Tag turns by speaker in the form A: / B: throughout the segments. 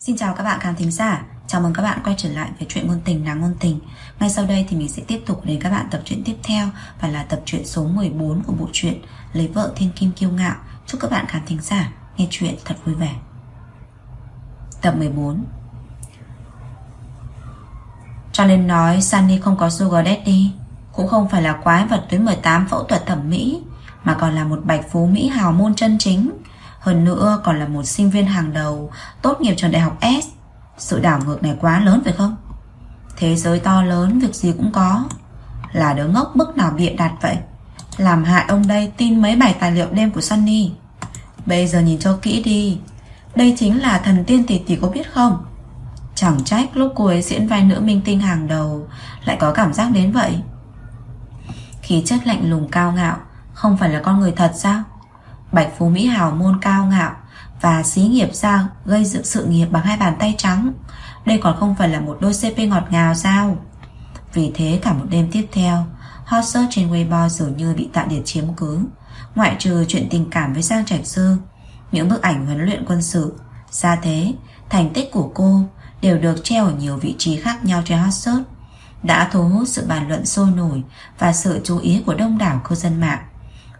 A: Xin chào các bạn khán thính giả. Chào mừng các bạn quay trở lại với chuyện ngôn tình nàng ngôn tình. Ngay sau đây thì mình sẽ tiếp tục đến các bạn tập truyện tiếp theo, Và là tập truyện số 14 của bộ truyện Lấy vợ thiên kim kiêu ngạo. Chúc các bạn khán thính giả nghe chuyện thật vui vẻ. Tập 14 Cho nên nói Sunny không có sugar daddy, Cũng không phải là quái vật tới 18 phẫu thuật thẩm mỹ, Mà còn là một bạch phú Mỹ hào môn chân chính hơn nữa, còn là một sinh viên hàng đầu, Tốt nghiệp trường đại học S. Sự đảo ngược này quá lớn phải không? Thế giới to lớn, việc gì cũng có. Là đứa ngốc bức nào bịa đặt vậy? Làm hại ông đây tin mấy bài tài liệu đêm của Sunny. Bây giờ nhìn cho kỹ đi. Đây chính là thần tiên tỷ tỷ có biết không? Chẳng trách lúc cô ấy diễn vai nữ minh tinh hàng đầu, Lại có cảm giác đến vậy. Khí chất lạnh lùng cao ngạo, Không phải là con người thật sao? Bạch Phú Mỹ hào môn cao ngạo Và xí nghiệp ra gây dựng sự nghiệp bằng hai bàn tay trắng. Đây còn không phải là một đôi CP ngọt ngào sao? Vì thế cả một đêm tiếp theo Hot search trên Weibo dường như bị tạ điệt chiếm cứ. Ngoại trừ chuyện tình cảm với Giang Trạch Sư Những bức ảnh huấn luyện quân sự gia thế, thành tích của cô Đều được treo ở nhiều vị trí khác nhau trên hot search Đã thu hút sự bàn luận sôi nổi Và sự chú ý của đông đảo cư dân mạng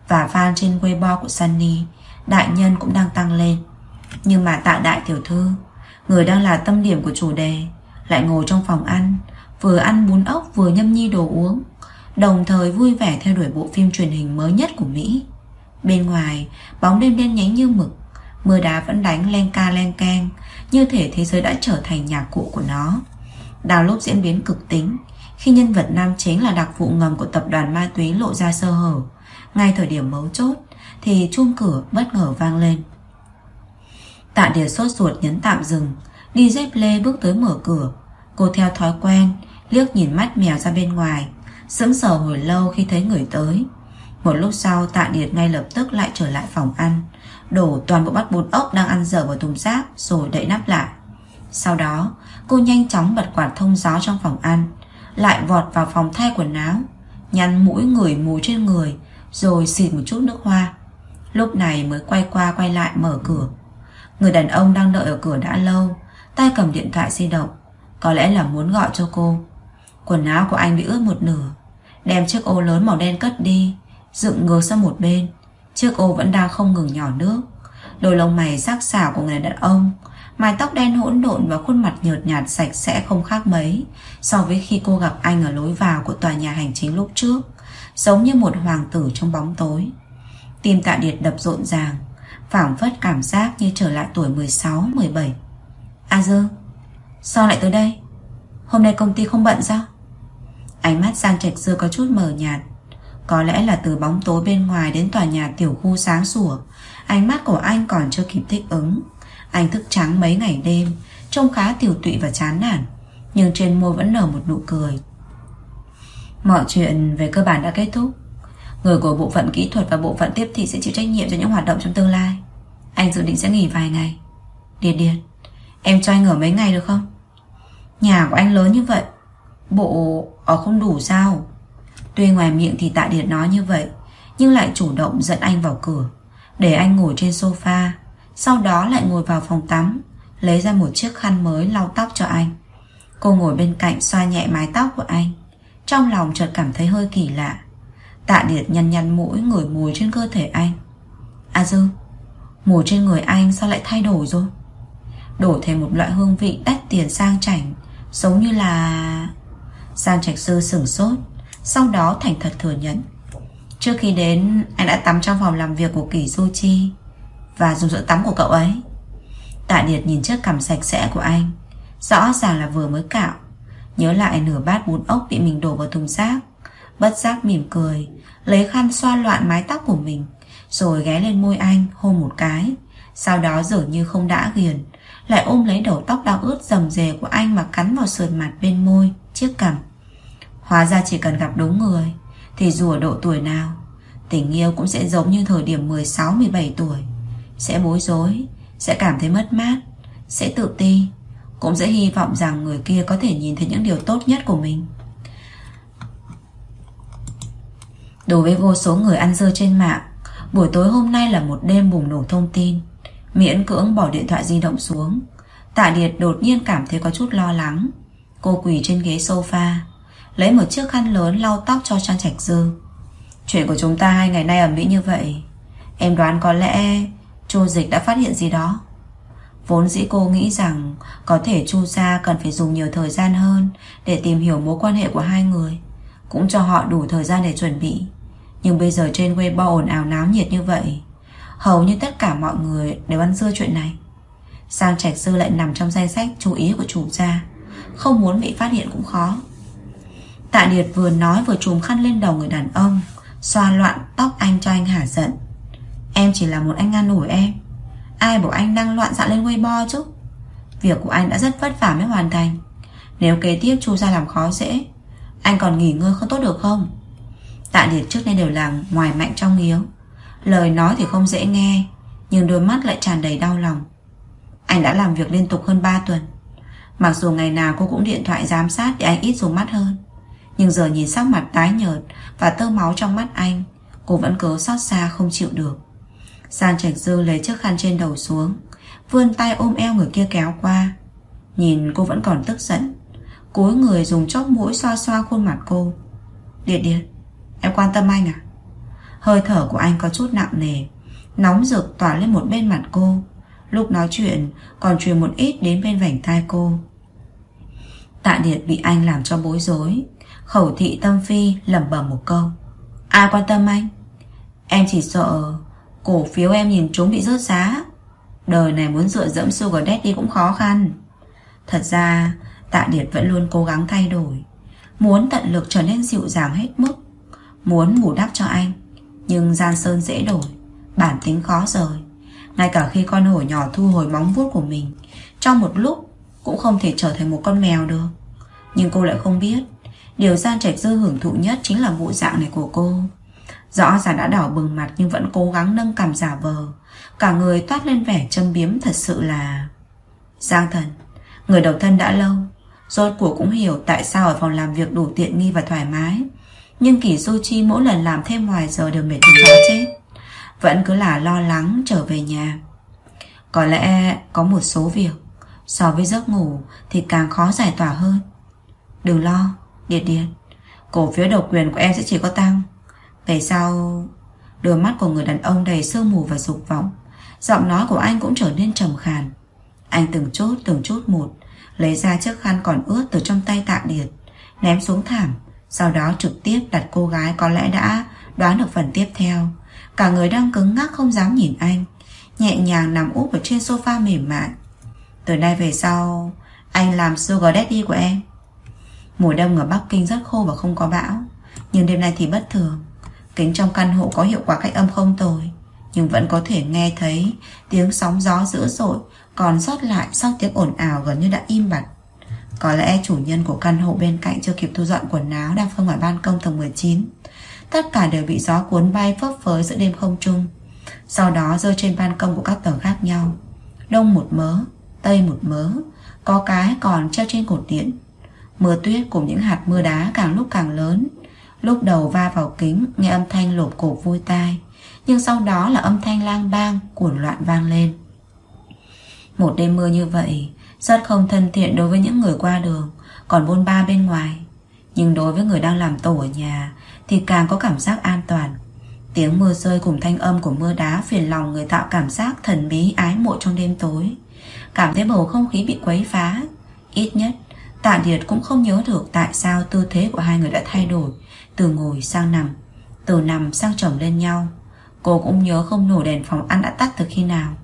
A: và fan trên Weibo của Sunny, Đại nhân cũng đang tăng lên. Nhưng mà tạ đại tiểu thư, Người đang là tâm điểm của chủ đề, Lại ngồi trong phòng ăn, Vừa ăn bún ốc vừa nhâm nhi đồ uống, Đồng thời vui vẻ theo đuổi bộ phim truyền hình mới nhất của Mỹ. Bên ngoài, Bóng đêm đen nhánh như mực, Mưa đá vẫn đánh len ca len keng, Như thể thế giới đã trở thành nhà cụ của nó. Đào lúc diễn biến cực tính, Khi nhân vật nam chính là đặc vụ ngầm của tập đoàn ma túy lộ ra sơ hở ngay thời điểm mấu chốt Thì chuông cửa bất ngờ vang lên. Tạ Điệt sốt ruột nhấn tạm dừng, Đi dép lê bước tới mở cửa. Cô theo thói quen, Liếc nhìn mắt mèo ra bên ngoài, Sững sờ hồi lâu khi thấy người tới. Một lúc sau, Tạ Điệt ngay lập tức lại trở lại phòng ăn, Đổ toàn bộ bát bún ốc đang ăn dở vào thùng rác Rồi đậy nắp lại. Sau đó, cô nhanh chóng bật quạt thông gió trong phòng ăn, Lại vọt vào phòng thay quần áo Nhăn mũi người mùi trên người rồi xịt một chút nước hoa. Lúc này mới quay qua quay lại mở cửa. Người đàn ông đang đợi ở cửa đã lâu, Tay cầm điện thoại di động, Có lẽ là muốn gọi cho cô. Quần áo của anh bị ướt một nửa, Đem chiếc ô lớn màu đen cất đi, Dựng ngược sang một bên. Chiếc ô vẫn đang không ngừng nhỏ nước. Đôi lông mày sắc xảo của người đàn ông, Mái tóc đen hỗn độn và khuôn mặt nhợt nhạt sạch sẽ không khác mấy So với khi cô gặp anh ở lối vào của tòa nhà hành chính lúc trước. Giống như một hoàng tử trong bóng tối. Tim tạ điệt đập rộn ràng, phảng phất cảm giác như trở lại tuổi 16-17 A Dương Sao lại tới đây? Hôm nay công ty không bận sao? Ánh mắt Giang Trạch Dư có chút mờ nhạt. Có lẽ là từ bóng tối bên ngoài Đến tòa nhà tiểu khu sáng sủa, Ánh mắt của anh còn chưa kịp thích ứng. Anh thức trắng mấy ngày đêm, Trông khá tiểu tụy và chán nản, Nhưng trên môi vẫn nở một nụ cười. Mọi chuyện về cơ bản đã kết thúc. Người của bộ phận kỹ thuật và bộ phận tiếp thị sẽ chịu trách nhiệm cho những hoạt động trong tương lai. Anh dự định sẽ nghỉ vài ngày. Điệt điệt Em cho anh ở mấy ngày được không? Nhà của anh lớn như vậy, Bộ ở không đủ sao? Tuy ngoài miệng thì tạ điệt nói như vậy, Nhưng lại chủ động dẫn anh vào cửa, Để anh ngồi trên sofa, Sau đó lại ngồi vào phòng tắm, Lấy ra một chiếc khăn mới lau tóc cho anh. Cô ngồi bên cạnh xoa nhẹ mái tóc của anh trong lòng chợt cảm thấy hơi kỳ lạ. Tạ Điệt nhăn nhăn mũi ngửi mùi trên cơ thể anh. À dư, Mùi trên người anh sao lại thay đổi rồi? Đổi thành một loại hương vị đắt tiền sang chảnh, Giống như là Sang trạch sư sửng sốt, Sau đó thành thật thừa nhận. Trước khi đến, Anh đã tắm trong phòng làm việc của Kỷ Du Chi Và dùng sữa tắm của cậu ấy. Tạ Điệt nhìn chiếc cằm sạch sẽ của anh, Rõ ràng là vừa mới cạo. Nhớ lại nửa bát bún ốc bị mình đổ vào thùng rác. Bất giác mỉm cười, Lấy khăn xoa loạn mái tóc của mình, Rồi ghé lên môi anh, hôn một cái. Sau đó dường như không đã ghiền, Lại ôm lấy đầu tóc đau ướt rầm rề của anh Mà cắn vào sườn mặt bên môi, Chiếc cằm. Hóa ra chỉ cần gặp đúng người, Thì dù ở độ tuổi nào, Tình yêu cũng sẽ giống như thời điểm 16-17 tuổi. Sẽ bối rối, Sẽ cảm thấy mất mát, Sẽ tự ti cũng sẽ hy vọng rằng người kia có thể nhìn thấy những điều tốt nhất của mình. Đối với vô số người ăn dơ trên mạng, Buổi tối hôm nay là một đêm bùng nổ thông tin. Miễn cưỡng bỏ điện thoại di động xuống. Tạ Điệt đột nhiên cảm thấy có chút lo lắng. Cô quỳ trên ghế sofa, Lấy một chiếc khăn lớn lau tóc cho Trang Trạch Dư. Chuyện của chúng ta hai ngày nay ở Mỹ như vậy, Em đoán có lẽ Chu Dịch đã phát hiện gì đó. Vốn dĩ cô nghĩ rằng Có thể Chu sa cần phải dùng nhiều thời gian hơn Để tìm hiểu mối quan hệ của hai người, Cũng cho họ đủ thời gian để chuẩn bị. Nhưng bây giờ trên Weibo ồn ào náo nhiệt như vậy, Hầu như tất cả mọi người đều ăn dưa chuyện này. Sang Trạch Sư lại nằm trong danh sách chú ý của chủ gia, Không muốn bị phát hiện cũng khó. Tạ Điệt vừa nói vừa trùm khăn lên đầu người đàn ông, Xoa loạn tóc anh cho anh hả giận. Em chỉ là một anh ngăn ủi em. Ai bảo anh đang loạn dạng lên Weibo chứ? Việc của anh đã rất vất vả mới hoàn thành. Nếu kế tiếp chu ra làm khó dễ, Anh còn nghỉ ngơi không tốt được không? Tạ Điệt trước nay đều là ngoài mạnh trong yếu. Lời nói thì không dễ nghe, Nhưng đôi mắt lại tràn đầy đau lòng. Anh đã làm việc liên tục hơn 3 tuần. Mặc dù ngày nào cô cũng điện thoại giám sát Để anh ít dùng mắt hơn, Nhưng giờ nhìn sắc mặt tái nhợt Và tơ máu trong mắt anh, Cô vẫn cứ xót xa không chịu được. Giang Trạch Dư lấy chiếc khăn trên đầu xuống, Vươn tay ôm eo người kia kéo qua. Nhìn cô vẫn còn tức giận, Cúi người dùng chóp mũi xoa xoa khuôn mặt cô. Điệt điệt Em quan tâm anh à? Hơi thở của anh có chút nặng nề, Nóng rực tỏa lên một bên mặt cô. Lúc nói chuyện, còn truyền một ít đến bên vành tai cô. Tạ Điệt bị anh làm cho bối rối, Khẩu thị tâm phi lẩm bẩm một câu. Ai quan tâm anh? Em chỉ sợ Cổ phiếu em nhìn chúng bị rớt giá. Đời này muốn dựa dẫm Sugar Daddy cũng khó khăn. Thật ra, Tạ Điệt vẫn luôn cố gắng thay đổi. Muốn tận lực trở nên dịu dàng hết mức. Muốn ngủ đắp cho anh, Nhưng gian Sơn dễ đổi, Bản tính khó rời. Ngay cả khi con hổ nhỏ thu hồi móng vuốt của mình, Trong một lúc Cũng không thể trở thành một con mèo được. Nhưng cô lại không biết, Điều gian Trạch Dư hưởng thụ nhất Chính là bộ dạng này của cô. Rõ ràng đã đỏ bừng mặt nhưng vẫn cố gắng nâng cằm giả vờ. Cả người toát lên vẻ châm biếm thật sự là Giang thần, Người độc thân đã lâu, Rốt cuộc cũng hiểu tại sao ở phòng làm việc đủ tiện nghi và thoải mái. Nhưng Kỳ Du Chi mỗi lần làm thêm ngoài giờ đều mệt đến đó chết. Vẫn cứ là lo lắng trở về nhà. Có lẽ có một số việc, So với giấc ngủ Thì càng khó giải tỏa hơn. Đừng lo, Điệt điệt Cổ phiếu độc quyền của em sẽ chỉ có tăng về sau, Đôi mắt của người đàn ông đầy sương mù và dục vọng. Giọng nói của anh cũng trở nên trầm khàn. Anh từng chút từng chút một, Lấy ra chiếc khăn còn ướt từ trong tay tạ điệt, Ném xuống thảm, Sau đó trực tiếp đặt cô gái có lẽ đã Đoán được phần tiếp theo. Cả người đang cứng ngắc không dám nhìn anh, Nhẹ nhàng nằm úp ở trên sofa mềm mại. Từ nay về sau, Anh làm sugar daddy của em. Mùa đông ở Bắc Kinh rất khô và không có bão, Nhưng đêm nay thì bất thường. Kính trong căn hộ có hiệu quả cách âm không tồi, Nhưng vẫn có thể nghe thấy Tiếng sóng gió dữ dội, Còn sót lại sau tiếng ồn ào gần như đã im bặt. Có lẽ chủ nhân của căn hộ bên cạnh Chưa kịp thu dọn quần áo Đang phơi ngoài ban công tầng 19 Tất cả đều bị gió cuốn bay phấp phới giữa đêm không trung. Sau đó rơi trên ban công của các tầng khác nhau. Đông một mớ, Tây một mớ, Có cái còn treo trên cột điện. Mưa tuyết cùng những hạt mưa đá càng lúc càng lớn Lúc đầu va vào kính, Nghe âm thanh lộp cổ vui tai. Nhưng sau đó là âm thanh lang bang Cuộn loạn vang lên. Một đêm mưa như vậy, Rất không thân thiện đối với những người qua đường, Còn bôn ba bên ngoài. Nhưng đối với người đang làm tổ ở nhà, Thì càng có cảm giác an toàn. Tiếng mưa rơi cùng thanh âm của mưa đá Phiền lòng người tạo cảm giác thần bí, ái mộ trong đêm tối. Cảm thấy bầu không khí bị quấy phá. Ít nhất, Tạ Điệt cũng không nhớ được tại sao tư thế của hai người đã thay đổi từ ngồi sang nằm, Từ nằm sang chồng lên nhau. Cô cũng nhớ không nổ đèn phòng ăn đã tắt từ khi nào.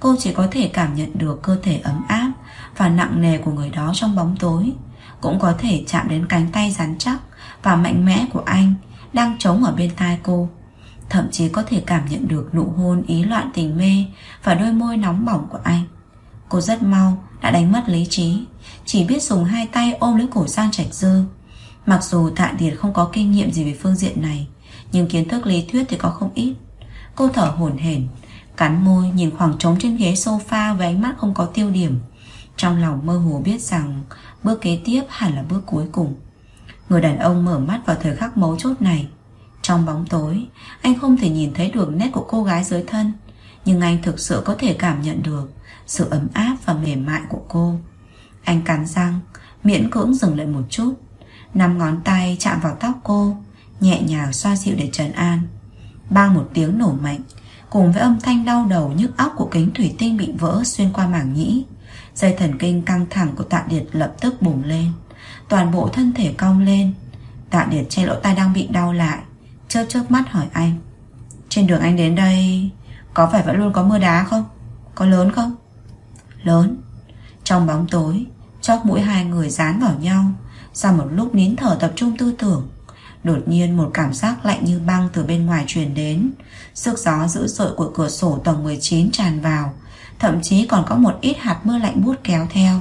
A: Cô chỉ có thể cảm nhận được cơ thể ấm áp Và nặng nề của người đó trong bóng tối. Cũng có thể chạm đến cánh tay rắn chắc Và mạnh mẽ của anh Đang trống ở bên tai cô. Thậm chí có thể cảm nhận được nụ hôn ý loạn tình mê Và đôi môi nóng bỏng của anh. Cô rất mau đã đánh mất lý trí, Chỉ biết dùng hai tay ôm lấy cổ sang trạch dư. Mặc dù Tạ Điệt không có kinh nghiệm gì về phương diện này, Nhưng kiến thức lý thuyết thì có không ít. Cô thở hổn hển, Cắn môi, nhìn khoảng trống trên ghế sofa Với ánh mắt không có tiêu điểm. Trong lòng mơ hồ biết rằng Bước kế tiếp hẳn là bước cuối cùng. Người đàn ông mở mắt vào thời khắc mấu chốt này. Trong bóng tối, Anh không thể nhìn thấy được nét của cô gái dưới thân, Nhưng anh thực sự có thể cảm nhận được Sự ấm áp và mềm mại của cô. Anh cắn răng, Miễn cưỡng dừng lại một chút. Năm ngón tay chạm vào tóc cô, Nhẹ nhàng xoa dịu để trấn an. Bang một tiếng nổ mạnh, Cùng với âm thanh đau đầu nhức óc của kính thủy tinh bị vỡ xuyên qua mảng nhĩ, Dây thần kinh căng thẳng của tạ điệt lập tức bùng lên. Toàn bộ thân thể cong lên. Tạ điệt che lỗ tai đang bị đau lại, Chớp chớp mắt hỏi anh, Trên đường anh đến đây, Có phải vẫn luôn có mưa đá không? Có lớn không? Lớn. Trong bóng tối, Chóp mũi hai người dán vào nhau sau một lúc nín thở tập trung tư tưởng, Đột nhiên một cảm giác lạnh như băng từ bên ngoài truyền đến. Sức gió dữ dội của cửa sổ tầng 19 tràn vào, Thậm chí còn có một ít hạt mưa lạnh bút kéo theo.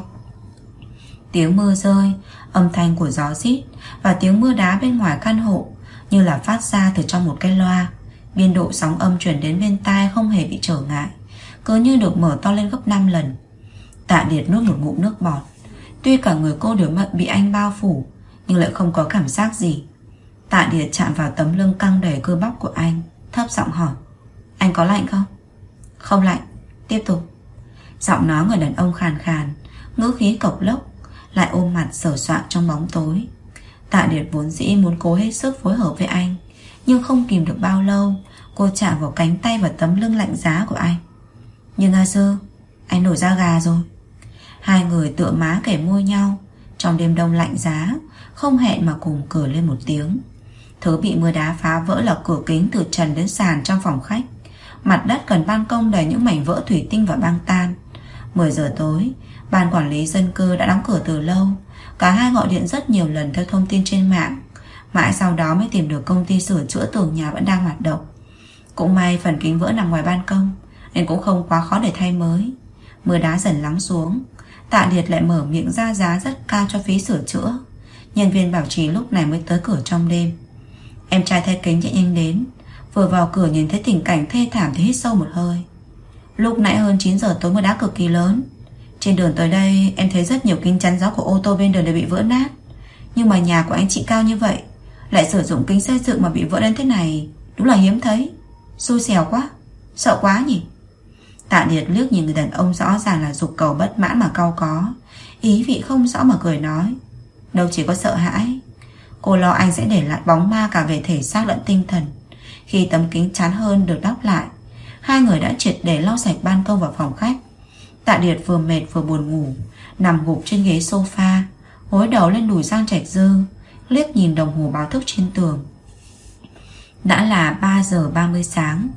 A: Tiếng mưa rơi, Âm thanh của gió rít Và tiếng mưa đá bên ngoài căn hộ Như là phát ra từ trong một cái loa. Biên độ sóng âm chuyển đến bên tai Không hề bị trở ngại, Cứ như được mở to lên gấp 5 lần. Tạ Điệt nuốt một ngụm nước bọt. Tuy cả người cô đều bị anh bao phủ, Nhưng lại không có cảm giác gì. Tạ Điệt chạm vào tấm lưng căng đầy cơ bắp của anh, Thấp giọng hỏi, Anh có lạnh không? Không lạnh, Tiếp tục. Giọng nói người đàn ông khàn khàn, Ngữ khí cộc lốc, Lại ôm mặt sờ soạn trong bóng tối. Tạ Điệt vốn dĩ muốn cố hết sức phối hợp với anh, Nhưng không kìm được bao lâu, Cô chạm vào cánh tay và tấm lưng lạnh giá của anh. Nhưng à, A Sơ Anh nổi da gà rồi. Hai người tựa má kể môi nhau. Trong đêm đông lạnh giá, Không hẹn mà cùng cửa lên một tiếng. Thứ bị mưa đá phá vỡ là cửa kính từ trần đến sàn trong phòng khách. Mặt đất gần ban công đầy những mảnh vỡ thủy tinh và băng tan. 10 giờ tối, Ban quản lý dân cư đã đóng cửa từ lâu. Cả hai gọi điện rất nhiều lần theo thông tin trên mạng. Mãi sau đó mới tìm được công ty sửa chữa tường nhà vẫn đang hoạt động. Cũng may phần kính vỡ nằm ngoài ban công, Nên cũng không quá khó để thay mới. Mưa đá dần lắng xuống. Tạ Liệt lại mở miệng ra giá rất cao cho phí sửa chữa. Nhân viên bảo trì lúc này mới tới cửa trong đêm. Em trai thay kính chạy nhanh đến, Vừa vào cửa nhìn thấy tình cảnh thê thảm thì hít sâu một hơi. Lúc nãy hơn 9 giờ tối mưa đá cực kỳ lớn. Trên đường tới đây, em thấy rất nhiều kính chắn gió của ô tô bên đường đều bị vỡ nát. Nhưng mà nhà của anh chị cao như vậy, Lại sử dụng kính xây dựng mà bị vỡ đến thế này, Đúng là hiếm thấy. Xui xẻo quá, Sợ quá nhỉ? Tạ Điệt liếc nhìn người đàn ông rõ ràng là dục cầu bất mãn mà cau có. Ý vị không rõ mà cười nói, Đâu chỉ có sợ hãi, Cô lo anh sẽ để lại bóng ma cả về thể xác lẫn tinh thần. Khi tấm kính chán hơn được đắp lại, Hai người đã triệt để lau sạch ban công và phòng khách. Tạ Điệt vừa mệt vừa buồn ngủ, Nằm gục trên ghế sofa Hối đầu lên đùi Giang Trạch Dư Liếc nhìn đồng hồ báo thức trên tường. Đã là 3 giờ 30 sáng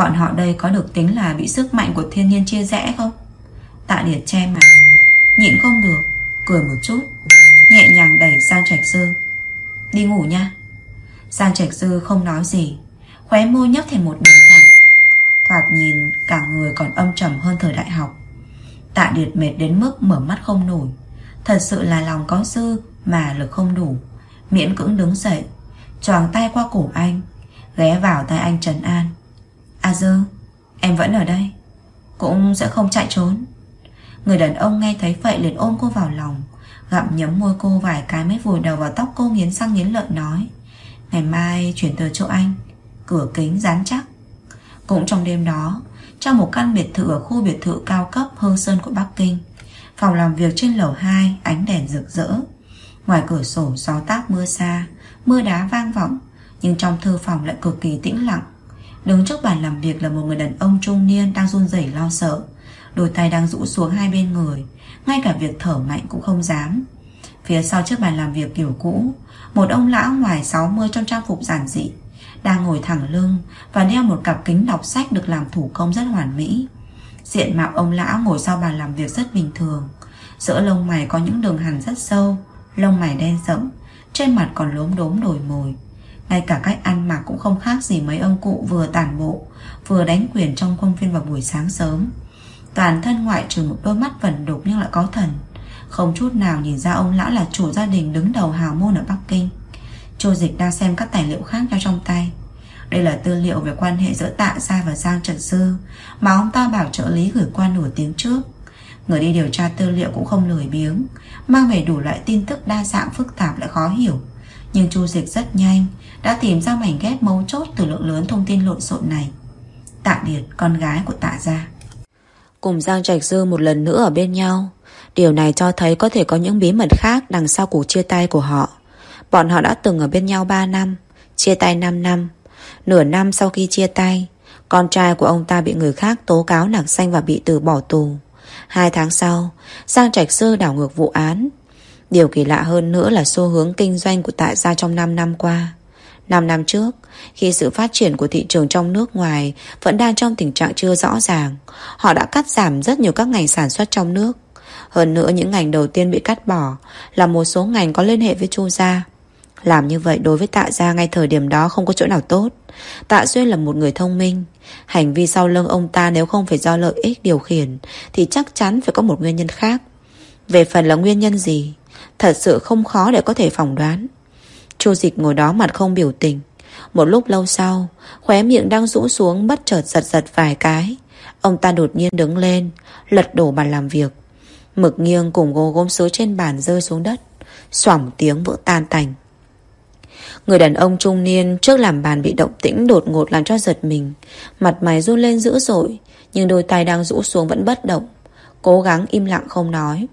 A: Bọn họ đây có được tính là bị sức mạnh của thiên nhiên chia rẽ không? Tạ Điệt che mặt Nhịn không được Cười một chút Nhẹ nhàng đẩy Giang Trạch Sư, Đi ngủ nha. Giang Trạch Dư không nói gì Khóe môi nhấp thành một đường thẳng Thoạt nhìn cả người còn âm trầm hơn thời đại học. Tạ Điệt mệt đến mức mở mắt không nổi Thật sự là lòng có dư Mà lực không đủ Miễn cưỡng đứng dậy Choàng tay qua cổ anh Ghé vào tay anh Trần An. À A Dương, Em vẫn ở đây. Cũng sẽ không chạy trốn. Người đàn ông nghe thấy vậy liền ôm cô vào lòng Gặm nhấm môi cô vài cái mới vùi đầu vào tóc cô nghiến răng nghiến lợi nói Ngày mai chuyển tới chỗ anh Cửa kính dán chắc. Cũng trong đêm đó Trong một căn biệt thự ở khu biệt thự cao cấp Hương Sơn của Bắc Kinh Phòng làm việc trên lầu 2 Ánh đèn rực rỡ. Ngoài cửa sổ gió táp mưa xa Mưa đá vang vọng Nhưng trong thư phòng lại cực kỳ tĩnh lặng. Đứng trước bàn làm việc là một người đàn ông trung niên Đang run rẩy lo sợ. Đôi tay đang rũ xuống hai bên người Ngay cả việc thở mạnh cũng không dám. Phía sau chiếc bàn làm việc kiểu cũ Một ông lão ngoài 60 trong trang phục giản dị Đang ngồi thẳng lưng Và đeo một cặp kính đọc sách Được làm thủ công rất hoàn mỹ. Diện mạo ông lão ngồi sau bàn làm việc rất bình thường. Giữa lông mày có những đường hằn rất sâu Lông mày đen rậm, Trên mặt còn lốm đốm đổi mồi. Ngay cả cách ăn mặc cũng không khác gì mấy ông cụ vừa tản bộ, Vừa đánh quyền trong công viên vào buổi sáng sớm. Toàn thân ngoại trừ một đôi mắt vẩn đục nhưng lại có thần. Không chút nào nhìn ra ông lão là chủ gia đình đứng đầu hào môn ở Bắc Kinh. Chu Dịch đang xem các tài liệu khác nhau trong tay. Đây là tư liệu về quan hệ giữa Tạ Gia và Giang Trần Sư, Mà ông ta bảo trợ lý gửi qua nửa tiếng trước. Người đi điều tra tư liệu cũng không lười biếng, Mang về đủ loại tin tức đa dạng phức tạp lại khó hiểu. Nhưng Chu Dịch rất nhanh đã tìm ra mảnh ghép mấu chốt từ lượng lớn thông tin lộn xộn này Tạ Điệt, con gái của Tạ Gia. Cùng Giang Trạch Dư một lần nữa ở bên nhau. Điều này cho thấy có thể có những bí mật khác đằng sau cuộc chia tay của họ. Bọn họ đã từng ở bên nhau 3 năm, chia tay 5 năm. Nửa năm sau khi chia tay, con trai của ông ta bị người khác tố cáo nạc xanh và bị từ bỏ tù. Hai tháng sau, Giang Trạch Sư đảo ngược vụ án. Điều kỳ lạ hơn nữa là xu hướng kinh doanh của tại gia trong 5 năm qua. 5 năm trước, khi sự phát triển của thị trường trong nước ngoài vẫn đang trong tình trạng chưa rõ ràng, họ đã cắt giảm rất nhiều các ngành sản xuất trong nước. Hơn nữa những ngành đầu tiên bị cắt bỏ là một số ngành có liên hệ với Chu Gia. Làm như vậy đối với Tạ Gia ngay thời điểm đó không có chỗ nào tốt. Tạ Xuyên là một người thông minh. Hành vi sau lưng ông ta nếu không phải do lợi ích điều khiển thì chắc chắn phải có một nguyên nhân khác. Về phần là nguyên nhân gì, thật sự không khó để có thể phỏng đoán. Chu dịch ngồi đó mặt không biểu tình. Một lúc lâu sau, khóe miệng đang rũ xuống bất chợt giật giật vài cái. Ông ta đột nhiên đứng lên, lật đổ bàn làm việc. Mực nghiêng cùng gô gốm sứ trên bàn rơi xuống đất. Xoảng tiếng vỡ tan tành. Người đàn ông trung niên trước làm bàn bị động tĩnh đột ngột làm cho giật mình. Mặt mày run lên dữ dội, nhưng đôi tay đang rũ xuống vẫn bất động. Cố gắng im lặng không nói.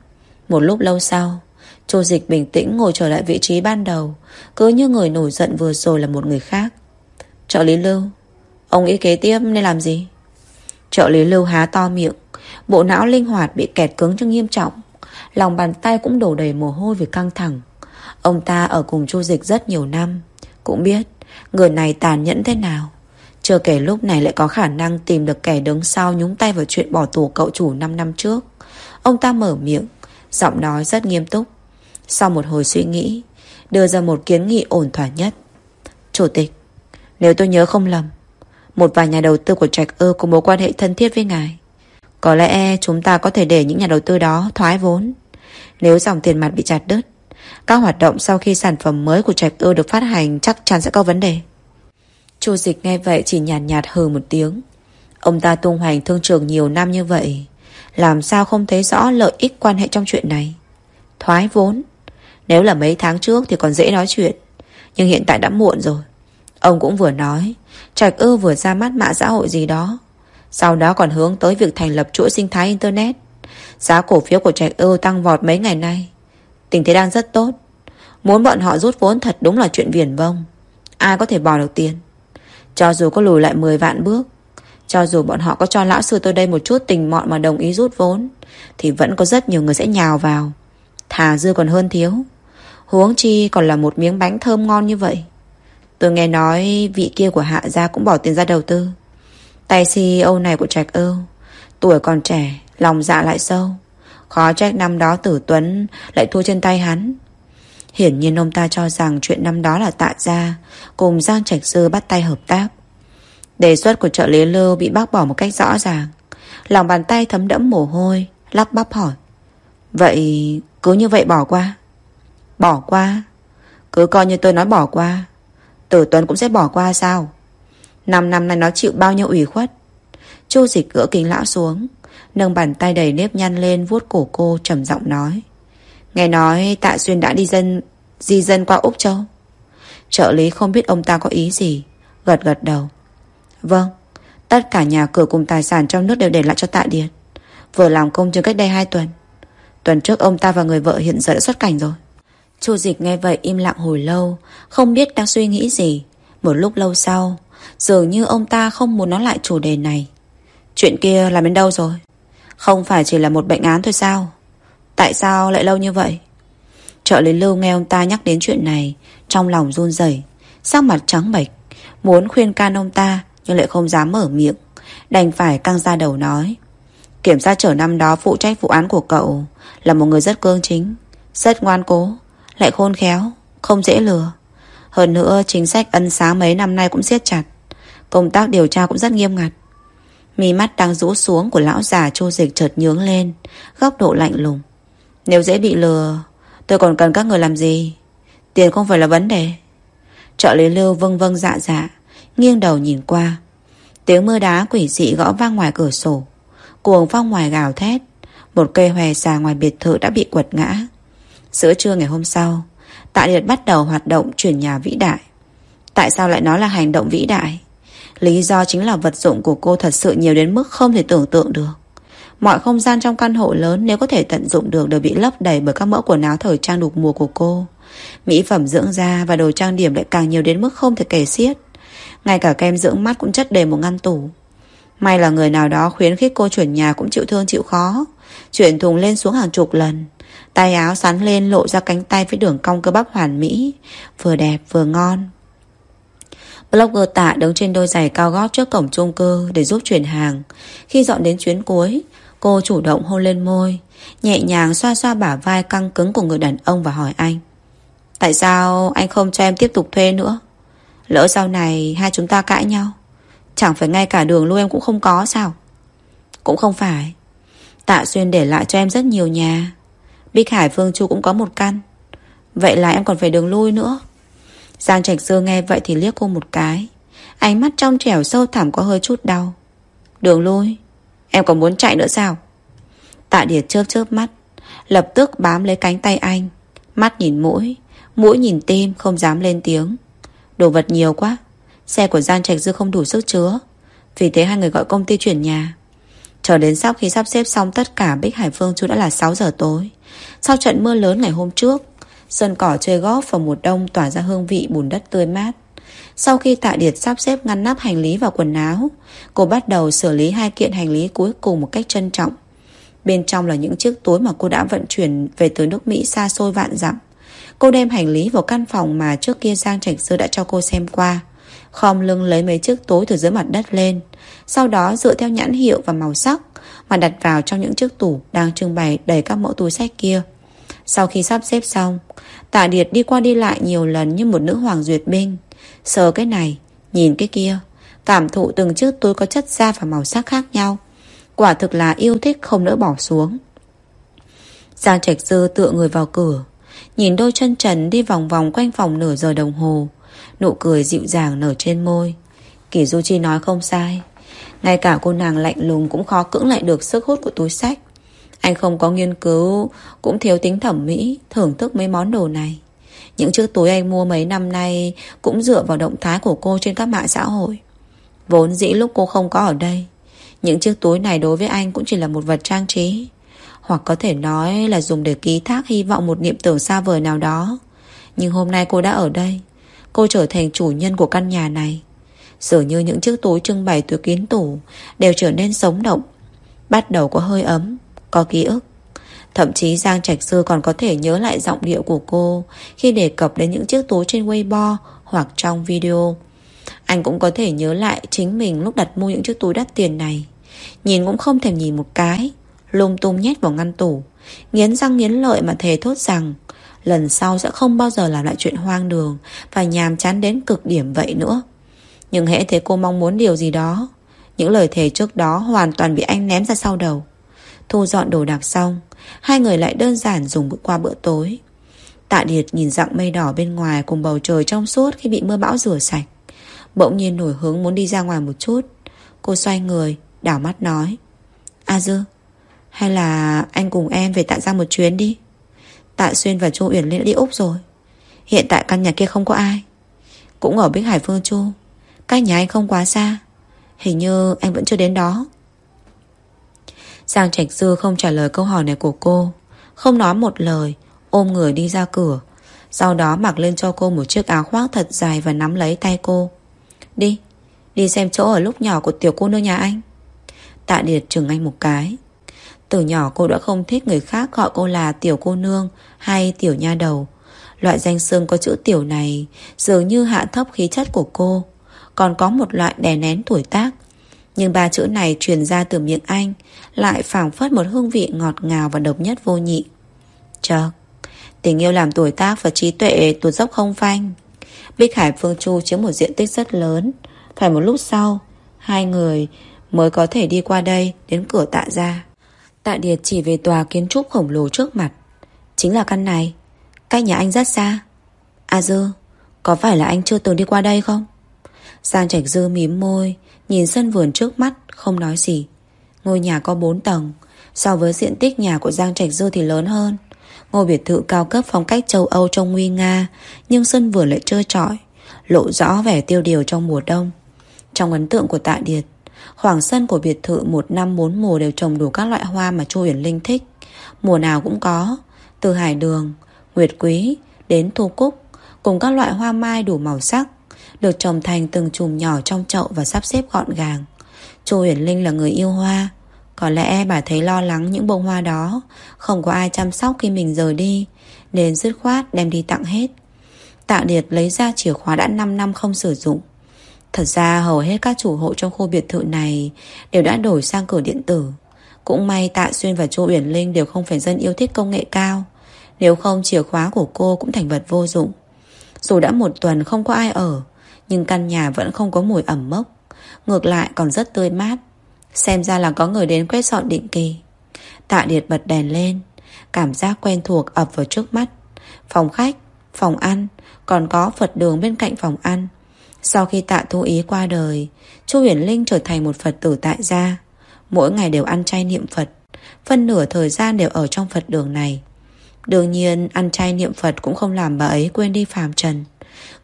A: Một lúc lâu sau, Chu Dịch bình tĩnh ngồi trở lại vị trí ban đầu, cứ như người nổi giận vừa rồi là một người khác. Trợ lý Lưu, ông ý kế tiếp nên làm gì? Trợ lý Lưu há to miệng, bộ não linh hoạt bị kẹt cứng cho nghiêm trọng. Lòng bàn tay cũng đổ đầy mồ hôi vì căng thẳng. Ông ta ở cùng Chu Dịch rất nhiều năm, cũng biết người này tàn nhẫn thế nào. Chưa kể lúc này lại có khả năng tìm được kẻ đứng sau nhúng tay vào chuyện bỏ tù cậu chủ 5 năm trước. Ông ta mở miệng, giọng nói rất nghiêm túc. Sau một hồi suy nghĩ Đưa ra một kiến nghị ổn thỏa nhất. Chủ tịch Nếu tôi nhớ không lầm Một vài nhà đầu tư của Trạch ơ có mối quan hệ thân thiết với ngài. Có lẽ chúng ta có thể để những nhà đầu tư đó thoái vốn. Nếu dòng tiền mặt bị chặt đứt Các hoạt động sau khi sản phẩm mới của Trạch ơ được phát hành chắc chắn sẽ có vấn đề. Chu dịch nghe vậy chỉ nhàn nhạt, nhạt hừ một tiếng. Ông ta tung hoành thương trường nhiều năm như vậy Làm sao không thấy rõ lợi ích quan hệ trong chuyện này? Thoái vốn nếu là mấy tháng trước thì còn dễ nói chuyện. Nhưng hiện tại đã muộn rồi. Ông cũng vừa nói, Trạch ư vừa ra mắt mạng xã hội gì đó. Sau đó còn hướng tới việc thành lập chuỗi sinh thái Internet. Giá cổ phiếu của Trạch ư tăng vọt mấy ngày nay. Tình thế đang rất tốt. Muốn bọn họ rút vốn thật đúng là chuyện viển vông. Ai có thể bỏ được tiền? Cho dù có lùi lại 10 vạn bước, Cho dù bọn họ có cho lão sư tôi đây một chút tình mọn mà đồng ý rút vốn, Thì vẫn có rất nhiều người sẽ nhào vào. Thà dư còn hơn thiếu. Huống chi còn là một miếng bánh thơm ngon như vậy. Tôi nghe nói vị kia của Hạ Gia cũng bỏ tiền ra đầu tư. Tay CEO này của Trạch Âu, Tuổi còn trẻ, Lòng dạ lại sâu. Khó trách năm đó Tử Tuấn Lại thua trên tay hắn. Hiển nhiên ông ta cho rằng chuyện năm đó là tạ gia Cùng Giang Trạch Sư bắt tay hợp tác. Đề xuất của trợ lý Lưu Bị bác bỏ một cách rõ ràng. Lòng bàn tay thấm đẫm mồ hôi, Lắp bắp hỏi. Vậy cứ như vậy bỏ qua. Bỏ qua. Cứ coi như tôi nói bỏ qua. Tử Tuấn cũng sẽ bỏ qua sao? Năm năm nay nó chịu bao nhiêu ủy khuất? Chu dịch gỡ kính lão xuống, Nâng bàn tay đầy nếp nhăn lên vuốt cổ cô trầm giọng nói. Nghe nói Tạ Xuyên đã đi dân, Di dân qua Úc Châu. Trợ lý không biết ông ta có ý gì, Gật gật đầu. Vâng Tất cả nhà cửa cùng tài sản trong nước đều để lại cho Tạ Điệt Vừa làm công chứng cách đây 2 tuần. Tuần trước ông ta và người vợ hiện giờ đã xuất cảnh rồi. Chu dịch nghe vậy im lặng hồi lâu, Không biết đang suy nghĩ gì. Một lúc lâu sau, Dường như ông ta không muốn nói lại chủ đề này. Chuyện kia làm đến đâu rồi? Không phải chỉ là một bệnh án thôi sao? Tại sao lại lâu như vậy? Trợ lý lưu nghe ông ta nhắc đến chuyện này, Trong lòng run rẩy, Sắc mặt trắng bệch, Muốn khuyên can ông ta Nhưng lại không dám mở miệng, Đành phải căng ra đầu nói. Kiểm tra trở năm đó phụ trách vụ án của cậu, Là một người rất cương chính, Rất ngoan cố. Lại khôn khéo, Không dễ lừa. Hơn nữa, chính sách ân xá mấy năm nay cũng siết chặt. Công tác điều tra cũng rất nghiêm ngặt. Mí mắt đang rũ xuống của lão già chu dịch chợt nhướng lên, Góc độ lạnh lùng. Nếu dễ bị lừa, Tôi còn cần các người làm gì? Tiền không phải là vấn đề. Trợ lý lưu vâng vâng dạ dạ Nghiêng đầu nhìn qua. Tiếng mưa đá quỷ dị gõ vang ngoài cửa sổ. Cuồng phong ngoài gào thét, Một cây hòe xà ngoài biệt thự đã bị quật ngã. Giữa trưa ngày hôm sau, Tạ Liệt bắt đầu hoạt động chuyển nhà vĩ đại Tại sao lại nói là hành động vĩ đại Lý do chính là vật dụng của cô thật sự nhiều đến mức không thể tưởng tượng được. Mọi không gian trong căn hộ lớn nếu có thể tận dụng được đều bị lấp đầy bởi các mẫu quần áo thời trang đục mùa của cô. Mỹ phẩm dưỡng da và đồ trang điểm lại càng nhiều đến mức không thể kể xiết. Ngay cả kem dưỡng mắt cũng chất đầy một ngăn tủ. May là người nào đó khuyến khích cô chuyển nhà cũng chịu thương chịu khó. Chuyển thùng lên xuống hàng chục lần. Tay áo sắn lên lộ ra cánh tay với đường cong cơ bắp hoàn mỹ. Vừa đẹp vừa ngon. Blogger tạ đứng trên đôi giày cao gót trước cổng chung cư để giúp chuyển hàng. Khi dọn đến chuyến cuối, cô chủ động hôn lên môi, nhẹ nhàng xoa xoa bả vai căng cứng của người đàn ông và hỏi anh. Tại sao anh không cho em tiếp tục thuê nữa? Lỡ sau này hai chúng ta cãi nhau, chẳng phải ngay cả đường lui em cũng không có sao? Cũng không phải. Tạ Xuyên để lại cho em rất nhiều nhà. Bích Hải, Phương Chu cũng có một căn. Vậy là em còn phải đường lui nữa. Giang Trạch Sơ nghe vậy thì liếc cô một cái. Ánh mắt trong trẻo sâu thẳm có hơi chút đau. Đường lui? Em còn muốn chạy nữa sao? Tạ Điệt chớp chớp mắt, Lập tức bám lấy cánh tay anh. Mắt nhìn mũi Mũi nhìn tim, không dám lên tiếng. Đồ vật nhiều quá, Xe của Giang Trạch Dư không đủ sức chứa. Vì thế hai người gọi công ty chuyển nhà. Chờ đến sau khi sắp xếp xong tất cả, Bích Hải Phương chú đã là 6 giờ tối. Sau trận mưa lớn ngày hôm trước Sân cỏ chơi góp vào mùa đông tỏa ra hương vị bùn đất tươi mát. Sau khi Tạ Điệt sắp xếp ngăn nắp hành lý và quần áo, cô bắt đầu xử lý hai kiện hành lý cuối cùng một cách trân trọng. Bên trong là những chiếc túi mà cô đã vận chuyển về từ nước Mỹ xa xôi vạn dặm. Cô đem hành lý vào căn phòng mà trước kia Giang Trạch Sư đã cho cô xem qua. Khom lưng lấy mấy chiếc túi từ dưới mặt đất lên. Sau đó dựa theo nhãn hiệu và màu sắc mà đặt vào trong những chiếc tủ đang trưng bày đầy các mẫu túi sách kia. Sau khi sắp xếp xong, Tạ Điệt đi qua đi lại nhiều lần như một nữ hoàng duyệt binh. Sờ cái này, Nhìn cái kia, Cảm thụ từng chiếc túi có chất da và màu sắc khác nhau. Quả thực là yêu thích không nỡ bỏ xuống. Giang Trạch Dư tựa người vào cửa, Nhìn đôi chân trần đi vòng vòng quanh phòng nửa giờ đồng hồ. Nụ cười dịu dàng nở trên môi. Kỷ Du Chi nói không sai. Ngay cả cô nàng lạnh lùng cũng khó cưỡng lại được sức hút của túi sách. Anh không có nghiên cứu, Cũng thiếu tính thẩm mỹ, Thưởng thức mấy món đồ này. Những chiếc túi anh mua mấy năm nay Cũng dựa vào động thái của cô trên các mạng xã hội. Vốn dĩ lúc cô không có ở đây, Những chiếc túi này đối với anh Cũng chỉ là một vật trang trí. Hoặc có thể nói là dùng để ký thác Hy vọng một niệm tưởng xa vời nào đó. Nhưng hôm nay cô đã ở đây, Cô trở thành chủ nhân của căn nhà này. Dường như những chiếc túi trưng bày từ kiến tủ Đều trở nên sống động Bắt đầu có hơi ấm có ký ức. Thậm chí Giang Trạch Sư còn có thể nhớ lại giọng điệu của cô khi đề cập đến những chiếc túi trên Weibo hoặc trong video. Anh cũng có thể nhớ lại chính mình lúc đặt mua những chiếc túi đắt tiền này. Nhìn cũng không thèm nhìn một cái, lung tung nhét vào ngăn tủ, nghiến răng nghiến lợi mà thề thốt rằng lần sau sẽ không bao giờ làm lại chuyện hoang đường và nhàm chán đến cực điểm vậy nữa. Nhưng hễ thấy cô mong muốn điều gì đó, những lời thề trước đó hoàn toàn bị anh ném ra sau đầu. Thu dọn đồ đạc xong Hai người lại đơn giản dùng bữa qua bữa tối. Tạ Điệt nhìn dặng mây đỏ bên ngoài Cùng bầu trời trong suốt khi bị mưa bão rửa sạch. Bỗng nhiên nổi hứng muốn đi ra ngoài một chút. Cô xoay người Đảo mắt nói A Dư Hay là anh cùng em về Tạ Giang một chuyến đi. Tạ Xuyên và Chu Uyển lên đi Úc rồi. Hiện tại căn nhà kia không có ai. Cũng ở Bích Hải Phương Chu Cách nhà anh không quá xa. Hình như anh vẫn chưa đến đó. Giang Trạch Dư không trả lời câu hỏi này của cô. Không nói một lời Ôm người đi ra cửa. Sau đó mặc lên cho cô một chiếc áo khoác thật dài Và nắm lấy tay cô. Đi, đi xem chỗ ở lúc nhỏ của tiểu cô nương nhà anh. Tạ Điệt chừng anh một cái. Từ nhỏ cô đã không thích người khác gọi cô là tiểu cô nương hay tiểu nha đầu. Loại danh xưng có chữ tiểu này dường như hạ thấp khí chất của cô. Còn có một loại đè nén tuổi tác. Nhưng ba chữ này truyền ra từ miệng anh, Lại phảng phất một hương vị ngọt ngào và độc nhất vô nhị. Chợt, Tình yêu làm tuổi tác và trí tuệ tuột dốc không phanh. Bích Hải Phương Chu chiếm một diện tích rất lớn. Phải một lúc sau, Hai người mới có thể đi qua đây, Đến cửa tạ ra Tạ Điệt chỉ về tòa kiến trúc khổng lồ trước mặt. Chính là căn này. Cách nhà anh rất xa. A Dư, Có phải là anh chưa từng đi qua đây không? Giang Trạch Dư mím môi Nhìn sân vườn trước mắt Không nói gì. Ngôi nhà có 4 tầng So với diện tích nhà của Giang Trạch Dư thì lớn hơn. Ngôi biệt thự cao cấp phong cách châu Âu trong nguy nga Nhưng sân vườn lại trơ trọi Lộ rõ vẻ tiêu điều trong mùa đông. Trong ấn tượng của Tạ Điệt Khoảng sân của biệt thự một năm bốn mùa đều trồng đủ các loại hoa mà Chu Uyển Linh thích. Mùa nào cũng có Từ hải đường, nguyệt quý đến thu cúc Cùng các loại hoa mai đủ màu sắc. Được trồng thành từng chùm nhỏ trong chậu và sắp xếp gọn gàng. Chu Uyển Linh là người yêu hoa. Có lẽ bà thấy lo lắng những bông hoa đó. Không có ai chăm sóc khi mình rời đi, Nên dứt khoát đem đi tặng hết. Tạ Điệt lấy ra chìa khóa đã 5 năm không sử dụng. Thật ra hầu hết các chủ hộ trong khu biệt thự này Đều đã đổi sang cửa điện tử. Cũng may Tạ Xuyên và Chu Uyển Linh Đều không phải dân yêu thích công nghệ cao. Nếu không, chìa khóa của cô cũng thành vật vô dụng. Dù đã một tuần không có ai ở nhưng căn nhà vẫn không có mùi ẩm mốc. Ngược lại còn rất tươi mát. Xem ra là có người đến quét dọn định kỳ. Tạ Điệt bật đèn lên. Cảm giác quen thuộc ập vào trước mắt. Phòng khách, phòng ăn Còn có Phật đường bên cạnh phòng ăn. Sau khi tạ thu ý qua đời Chu Huyền Linh trở thành một Phật tử tại gia. Mỗi ngày đều ăn chay niệm Phật. Phân nửa thời gian đều ở trong Phật đường này. Đương nhiên ăn chay niệm Phật cũng không làm bà ấy quên đi phàm trần.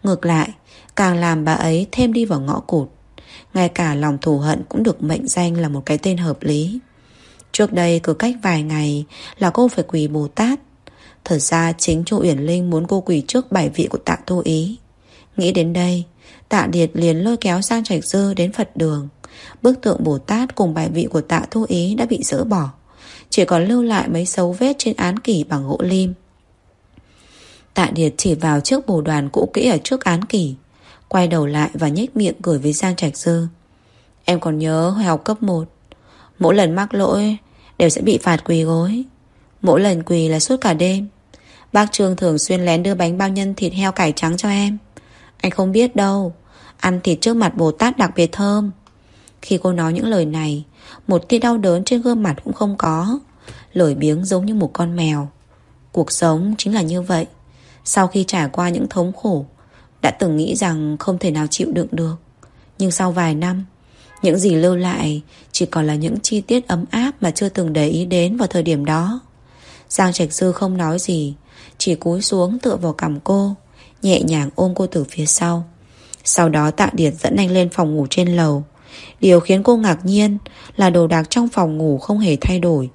A: Ngược lại Càng làm bà ấy thêm đi vào ngõ cụt. Ngay cả lòng thù hận cũng được mệnh danh là một cái tên hợp lý. Trước đây cứ cách vài ngày là cô phải quỳ Bồ Tát. Thật ra chính Chu Uyển Linh muốn cô quỳ trước bảy vị của tạ thu ý. Nghĩ đến đây, Tạ Điệt liền lôi kéo sang trạch dư đến Phật đường. Bức tượng Bồ Tát cùng bài vị của tạ thu ý đã bị dỡ bỏ. Chỉ còn lưu lại mấy dấu vết trên án kỷ bằng gỗ lim. Tạ Điệt chỉ vào chiếc bồ đoàn cũ kỹ ở trước án kỷ. Quay đầu lại và nhếch miệng cười với Giang Trạch Dư. Em còn nhớ hồi học cấp 1 Mỗi lần mắc lỗi Đều sẽ bị phạt quỳ gối. Mỗi lần quỳ là suốt cả đêm. Bác Trương thường xuyên lén đưa bánh bao nhân thịt heo cải trắng cho em. Anh không biết đâu, Ăn thịt trước mặt Bồ Tát đặc biệt thơm. Khi cô nói những lời này, Một tia đau đớn trên gương mặt cũng không có. Lời biếng giống như một con mèo. Cuộc sống chính là như vậy. Sau khi trải qua những thống khổ đã từng nghĩ rằng không thể nào chịu đựng được. Nhưng sau vài năm, Những gì lưu lại Chỉ còn là những chi tiết ấm áp Mà chưa từng để ý đến vào thời điểm đó. Giang Trạch Sư không nói gì, Chỉ cúi xuống tựa vào cằm cô, Nhẹ nhàng ôm cô từ phía sau. Sau đó Tạ Điệt dẫn anh lên phòng ngủ trên lầu. Điều khiến cô ngạc nhiên Là đồ đạc trong phòng ngủ không hề thay đổi.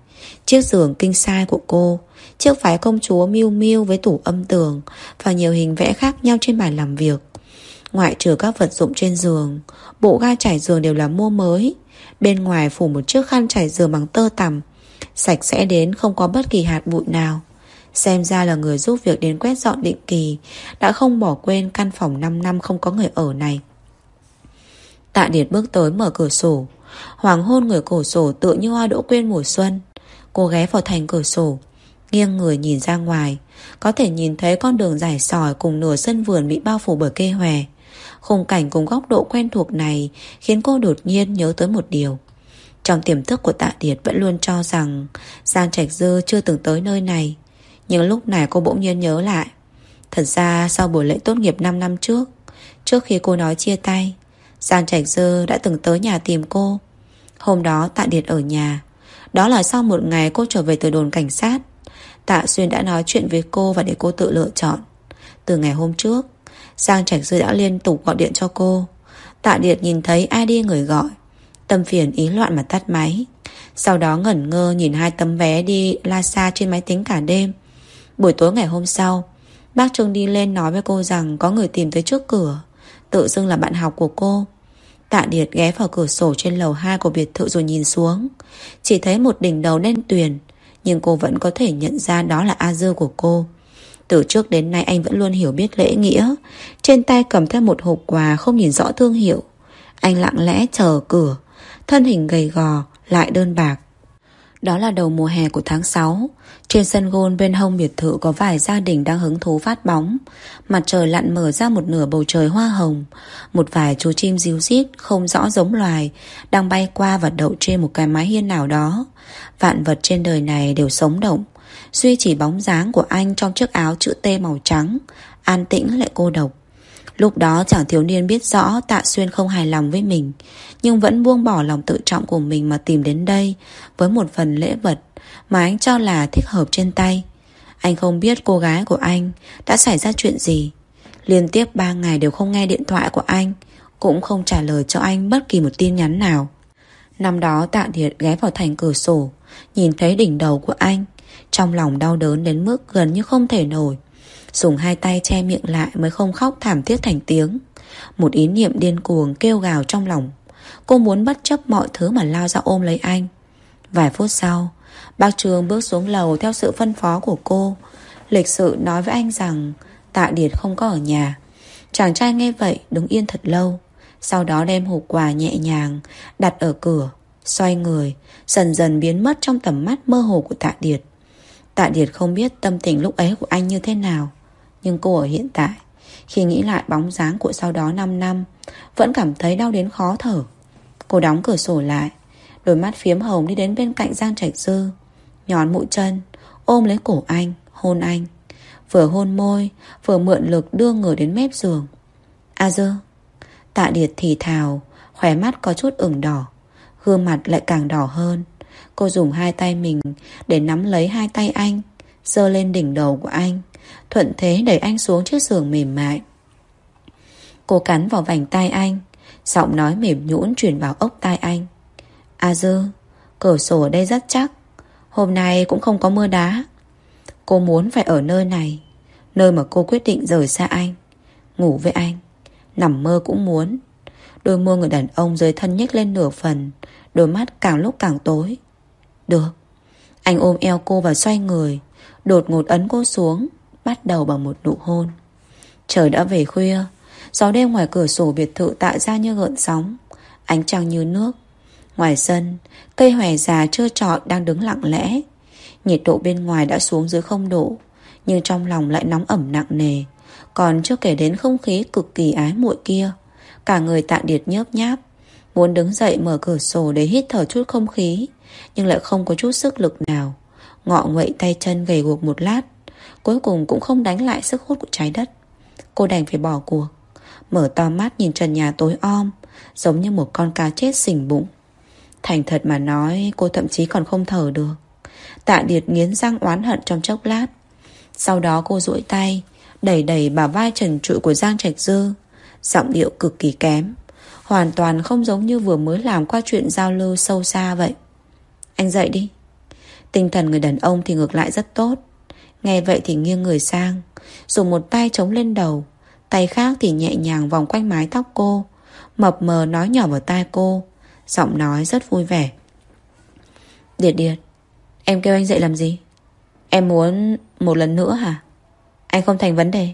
A: Chiếc giường kinh sai của cô. Chiếc váy công chúa miêu miêu với tủ âm tường Và nhiều hình vẽ khác nhau trên bàn làm việc. Ngoại trừ các vật dụng trên giường, Bộ ga trải giường đều là mua mới. Bên ngoài phủ một chiếc khăn trải giường bằng tơ tằm, Sạch sẽ đến không có bất kỳ hạt bụi nào. Xem ra là người giúp việc đến quét dọn định kỳ Đã không bỏ quên căn phòng 5 năm không có người ở này. Tạ Điệt bước tới mở cửa sổ. Hoàng hôn người cổ sổ tựa như hoa đỗ quên mùa xuân. Cô ghé vào thành cửa sổ, Nghiêng người nhìn ra ngoài, Có thể nhìn thấy con đường dài sỏi Cùng nửa sân vườn bị bao phủ bởi cây hòe. Khung cảnh cùng góc độ quen thuộc này Khiến cô đột nhiên nhớ tới một điều. Trong tiềm thức của Tạ Điệt vẫn luôn cho rằng Giang Trạch Dư chưa từng tới nơi này, nhưng lúc này cô bỗng nhiên nhớ lại. Thật ra sau buổi lễ tốt nghiệp 5 năm trước Trước khi cô nói chia tay, Giang Trạch Dư đã từng tới nhà tìm cô. Hôm đó Tạ Điệt ở nhà đó là sau một ngày cô trở về từ đồn cảnh sát. Tạ Xuyên đã nói chuyện với cô Và để cô tự lựa chọn. Từ ngày hôm trước, Giang Trạch Dư đã liên tục gọi điện cho cô. Tạ Điệt nhìn thấy ID người gọi. Tâm phiền ý loạn mà tắt máy. Sau đó ngẩn ngơ nhìn hai tấm vé đi la xa trên máy tính cả đêm. Buổi tối ngày hôm sau, Bác Trương đi lên nói với cô rằng Có người tìm tới trước cửa, Tự dưng là bạn học của cô. Tạ Điệt ghé vào cửa sổ trên lầu 2 của biệt thự rồi nhìn xuống. Chỉ thấy một đỉnh đầu đen tuyền, Nhưng cô vẫn có thể nhận ra đó là A Dư của cô. Từ trước đến nay anh vẫn luôn hiểu biết lễ nghĩa. Trên tay cầm theo một hộp quà không nhìn rõ thương hiệu. Anh lặng lẽ chờ cửa. Thân hình gầy gò, Lại đơn bạc đó là đầu mùa hè của tháng 6 Trên sân gôn bên hông biệt thự Có vài gia đình đang hứng thú phát bóng. Mặt trời lặn mở ra một nửa bầu trời hoa hồng. Một vài chú chim díu rít, Không rõ giống loài, Đang bay qua và đậu trên một cái mái hiên nào đó. Vạn vật trên đời này đều sống động. Duy chỉ bóng dáng của anh Trong chiếc áo chữ T màu trắng, An tĩnh lại cô độc. Lúc đó chàng thiếu niên biết rõ Tạ Xuyên không hài lòng với mình, Nhưng vẫn buông bỏ lòng tự trọng của mình Mà tìm đến đây Với một phần lễ vật Mà anh cho là thích hợp trên tay. Anh không biết cô gái của anh Đã xảy ra chuyện gì. Liên tiếp 3 ngày đều không nghe điện thoại của anh, Cũng không trả lời cho anh bất kỳ một tin nhắn nào. Năm đó tạ điệt ghé vào thành cửa sổ, Nhìn thấy đỉnh đầu của anh, Trong lòng đau đớn đến mức gần như không thể nổi. Dùng hai tay che miệng lại Mới không khóc thảm thiết thành tiếng. Một ý niệm điên cuồng kêu gào trong lòng. Cô muốn bất chấp mọi thứ mà lao ra ôm lấy anh. Vài phút sau, Bác Trường bước xuống lầu theo sự phân phó của cô. Lịch sự nói với anh rằng, Tạ Điệt không có ở nhà. Chàng trai nghe vậy đứng yên thật lâu. Sau đó đem hộp quà nhẹ nhàng Đặt ở cửa, Xoay người, Dần dần biến mất trong tầm mắt mơ hồ của Tạ Điệt. Tạ Điệt không biết tâm tình lúc ấy của anh như thế nào. Nhưng cô ở hiện tại, Khi nghĩ lại bóng dáng của sau đó 5 năm, Vẫn cảm thấy đau đến khó thở. Cô đóng cửa sổ lại, Đôi mắt phiếm hồng đi đến bên cạnh Giang Trạch Dư, Nhón mũi chân, Ôm lấy cổ anh, Hôn anh. Vừa hôn môi, Vừa mượn lực đưa người đến mép giường. A dơ, Tạ Điệt thì thào, khóe mắt có chút ửng đỏ, Gương mặt lại càng đỏ hơn. Cô dùng hai tay mình Để nắm lấy hai tay anh Dơ lên đỉnh đầu của anh. Thuận thế đẩy anh xuống chiếc giường mềm mại. Cô cắn vào vành tay anh, Giọng nói mềm nhũn chuyển vào ốc tai anh. A dơ, Cửa sổ ở đây rất chắc, Hôm nay cũng không có mưa đá. Cô muốn phải ở nơi này, Nơi mà cô quyết định rời xa anh, Ngủ với anh, Nằm mơ cũng muốn. Đôi môi người đàn ông dưới thân nhếch lên nửa phần, Đôi mắt càng lúc càng tối. Được. Anh ôm eo cô và xoay người, Đột ngột ấn cô xuống. Bắt đầu bằng một nụ hôn. Trời đã về khuya, Gió đêm ngoài cửa sổ biệt thự tạo ra như gợn sóng, Ánh trăng như nước. Ngoài sân, Cây hòe già trơ trọi đang đứng lặng lẽ. Nhiệt độ bên ngoài đã xuống dưới không độ, Nhưng trong lòng lại nóng ẩm nặng nề. Còn chưa kể đến không khí cực kỳ ái muội kia, Cả người tạ điệt nhớp nháp, Muốn đứng dậy mở cửa sổ để hít thở chút không khí, Nhưng lại không có chút sức lực nào. Ngọ nguậy tay chân gầy guộc một lát Cuối cùng cũng không đánh lại sức hút của trái đất. Cô đành phải bỏ cuộc, Mở to mắt nhìn trần nhà tối om, Giống như một con cá chết xỉnh bụng. Thành thật mà nói, Cô thậm chí còn không thở được. Tạ Điệt nghiến răng oán hận trong chốc lát. Sau đó cô duỗi tay, Đẩy đẩy bà vai trần trụi của Giang Trạch Dư. Giọng điệu cực kỳ kém, Hoàn toàn không giống như vừa mới làm qua chuyện giao lưu sâu xa vậy. Anh dậy đi. Tinh thần người đàn ông thì ngược lại rất tốt. Nghe vậy thì nghiêng người sang, Dùng một tay chống lên đầu, Tay khác thì nhẹ nhàng vòng quanh mái tóc cô, Mập mờ nói nhỏ vào tai cô, Giọng nói rất vui vẻ. Điệt điệt, Em kêu anh dậy làm gì? Em muốn một lần nữa hả? Anh không thành vấn đề.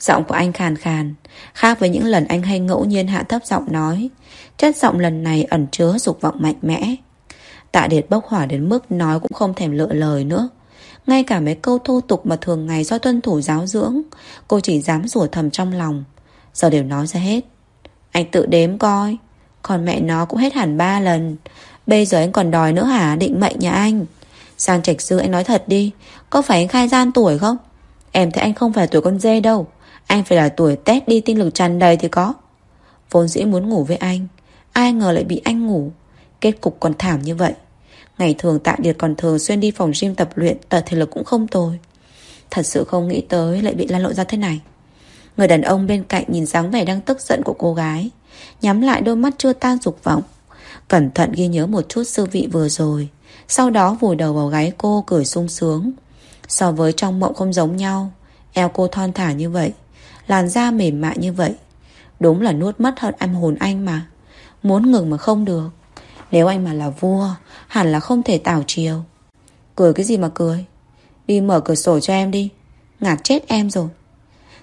A: Giọng của anh khàn khàn, Khác với những lần anh hay ngẫu nhiên hạ thấp giọng nói, Chất giọng lần này ẩn chứa dục vọng mạnh mẽ. Tạ Điệt bốc hỏa đến mức nói cũng không thèm lựa lời nữa. Ngay cả mấy câu thô tục mà thường ngày do tuân thủ giáo dưỡng, Cô chỉ dám rủa thầm trong lòng. Giờ đều nói ra hết. Anh tự đếm coi, Còn mẹ nó cũng hết hẳn ba lần. Bây giờ anh còn đòi nữa hả? Định mệnh nhà anh. Sang trạch sư, anh nói thật đi, Có phải anh khai gian tuổi không? Em thấy anh không phải tuổi con dê đâu. Anh phải là tuổi tét đi tinh lực tràn đầy thì có. Vốn dĩ muốn ngủ với anh, Ai ngờ lại bị anh ngủ. Kết cục còn thảm như vậy. Ngày thường tạ điệt còn thường xuyên đi phòng gym tập luyện, Tờ thể lực cũng không tồi. Thật sự không nghĩ tới lại bị lan lộ ra thế này. Người đàn ông bên cạnh nhìn dáng vẻ đang tức giận của cô gái, Nhắm lại đôi mắt chưa tan dục vọng. Cẩn thận ghi nhớ một chút sư vị vừa rồi, Sau đó vùi đầu vào gáy cô cười sung sướng. So với trong mộng không giống nhau, Eo cô thon thả như vậy, Làn da mềm mại như vậy. Đúng là nuốt mất hơn âm hồn anh mà. Muốn ngừng mà không được. Nếu anh mà là vua, Hẳn là không thể tảo chiều. Cười cái gì mà cười? Đi mở cửa sổ cho em đi. Ngạt chết em rồi.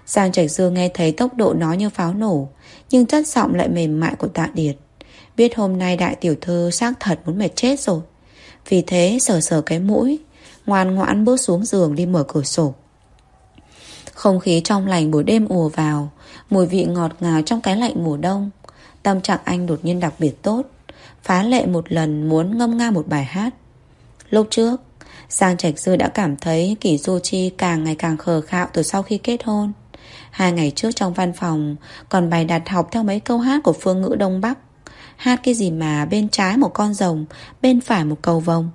A: Giang Trạch Dương nghe thấy tốc độ nói như pháo nổ, Nhưng chất giọng lại mềm mại của tạ điệt. Biết hôm nay đại tiểu thư xác thật muốn mệt chết rồi. Vì thế sờ sờ cái mũi, Ngoan ngoãn bước xuống giường đi mở cửa sổ. Không khí trong lành buổi đêm ùa vào, Mùi vị ngọt ngào trong cái lạnh mùa đông. Tâm trạng anh đột nhiên đặc biệt tốt. Phá lệ một lần muốn ngâm nga một bài hát. Lúc trước, Giang Trạch Dư đã cảm thấy Kỷ Du Chi càng ngày càng khờ khạo từ sau khi kết hôn. Hai ngày trước trong văn phòng, Còn bài đặt học theo mấy câu hát của phương ngữ Đông Bắc. Hát cái gì mà bên trái một con rồng, Bên phải một cầu vồng.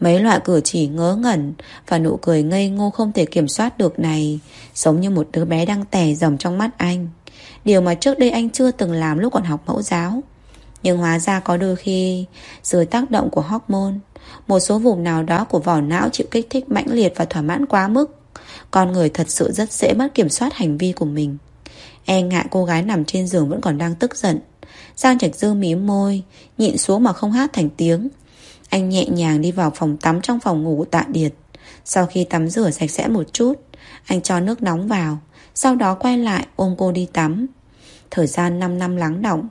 A: Mấy loại cử chỉ ngớ ngẩn Và nụ cười ngây ngô không thể kiểm soát được này, Giống như một đứa bé đang tè dầm trong mắt anh. Điều mà trước đây anh chưa từng làm lúc còn học mẫu giáo. Nhưng hóa ra có đôi khi, Dưới tác động của hormone, Một số vùng nào đó của vỏ não chịu kích thích mãnh liệt và thỏa mãn quá mức. Con người thật sự rất dễ mất kiểm soát hành vi của mình. E ngại cô gái nằm trên giường vẫn còn đang tức giận. Giang Trạch Dư mím môi, Nhịn xuống mà không hát thành tiếng. Anh nhẹ nhàng đi vào phòng tắm trong phòng ngủ tạ Điệt. Sau khi tắm rửa sạch sẽ một chút, Anh cho nước nóng vào, Sau đó quay lại ôm cô đi tắm. Thời gian 5 năm lắng động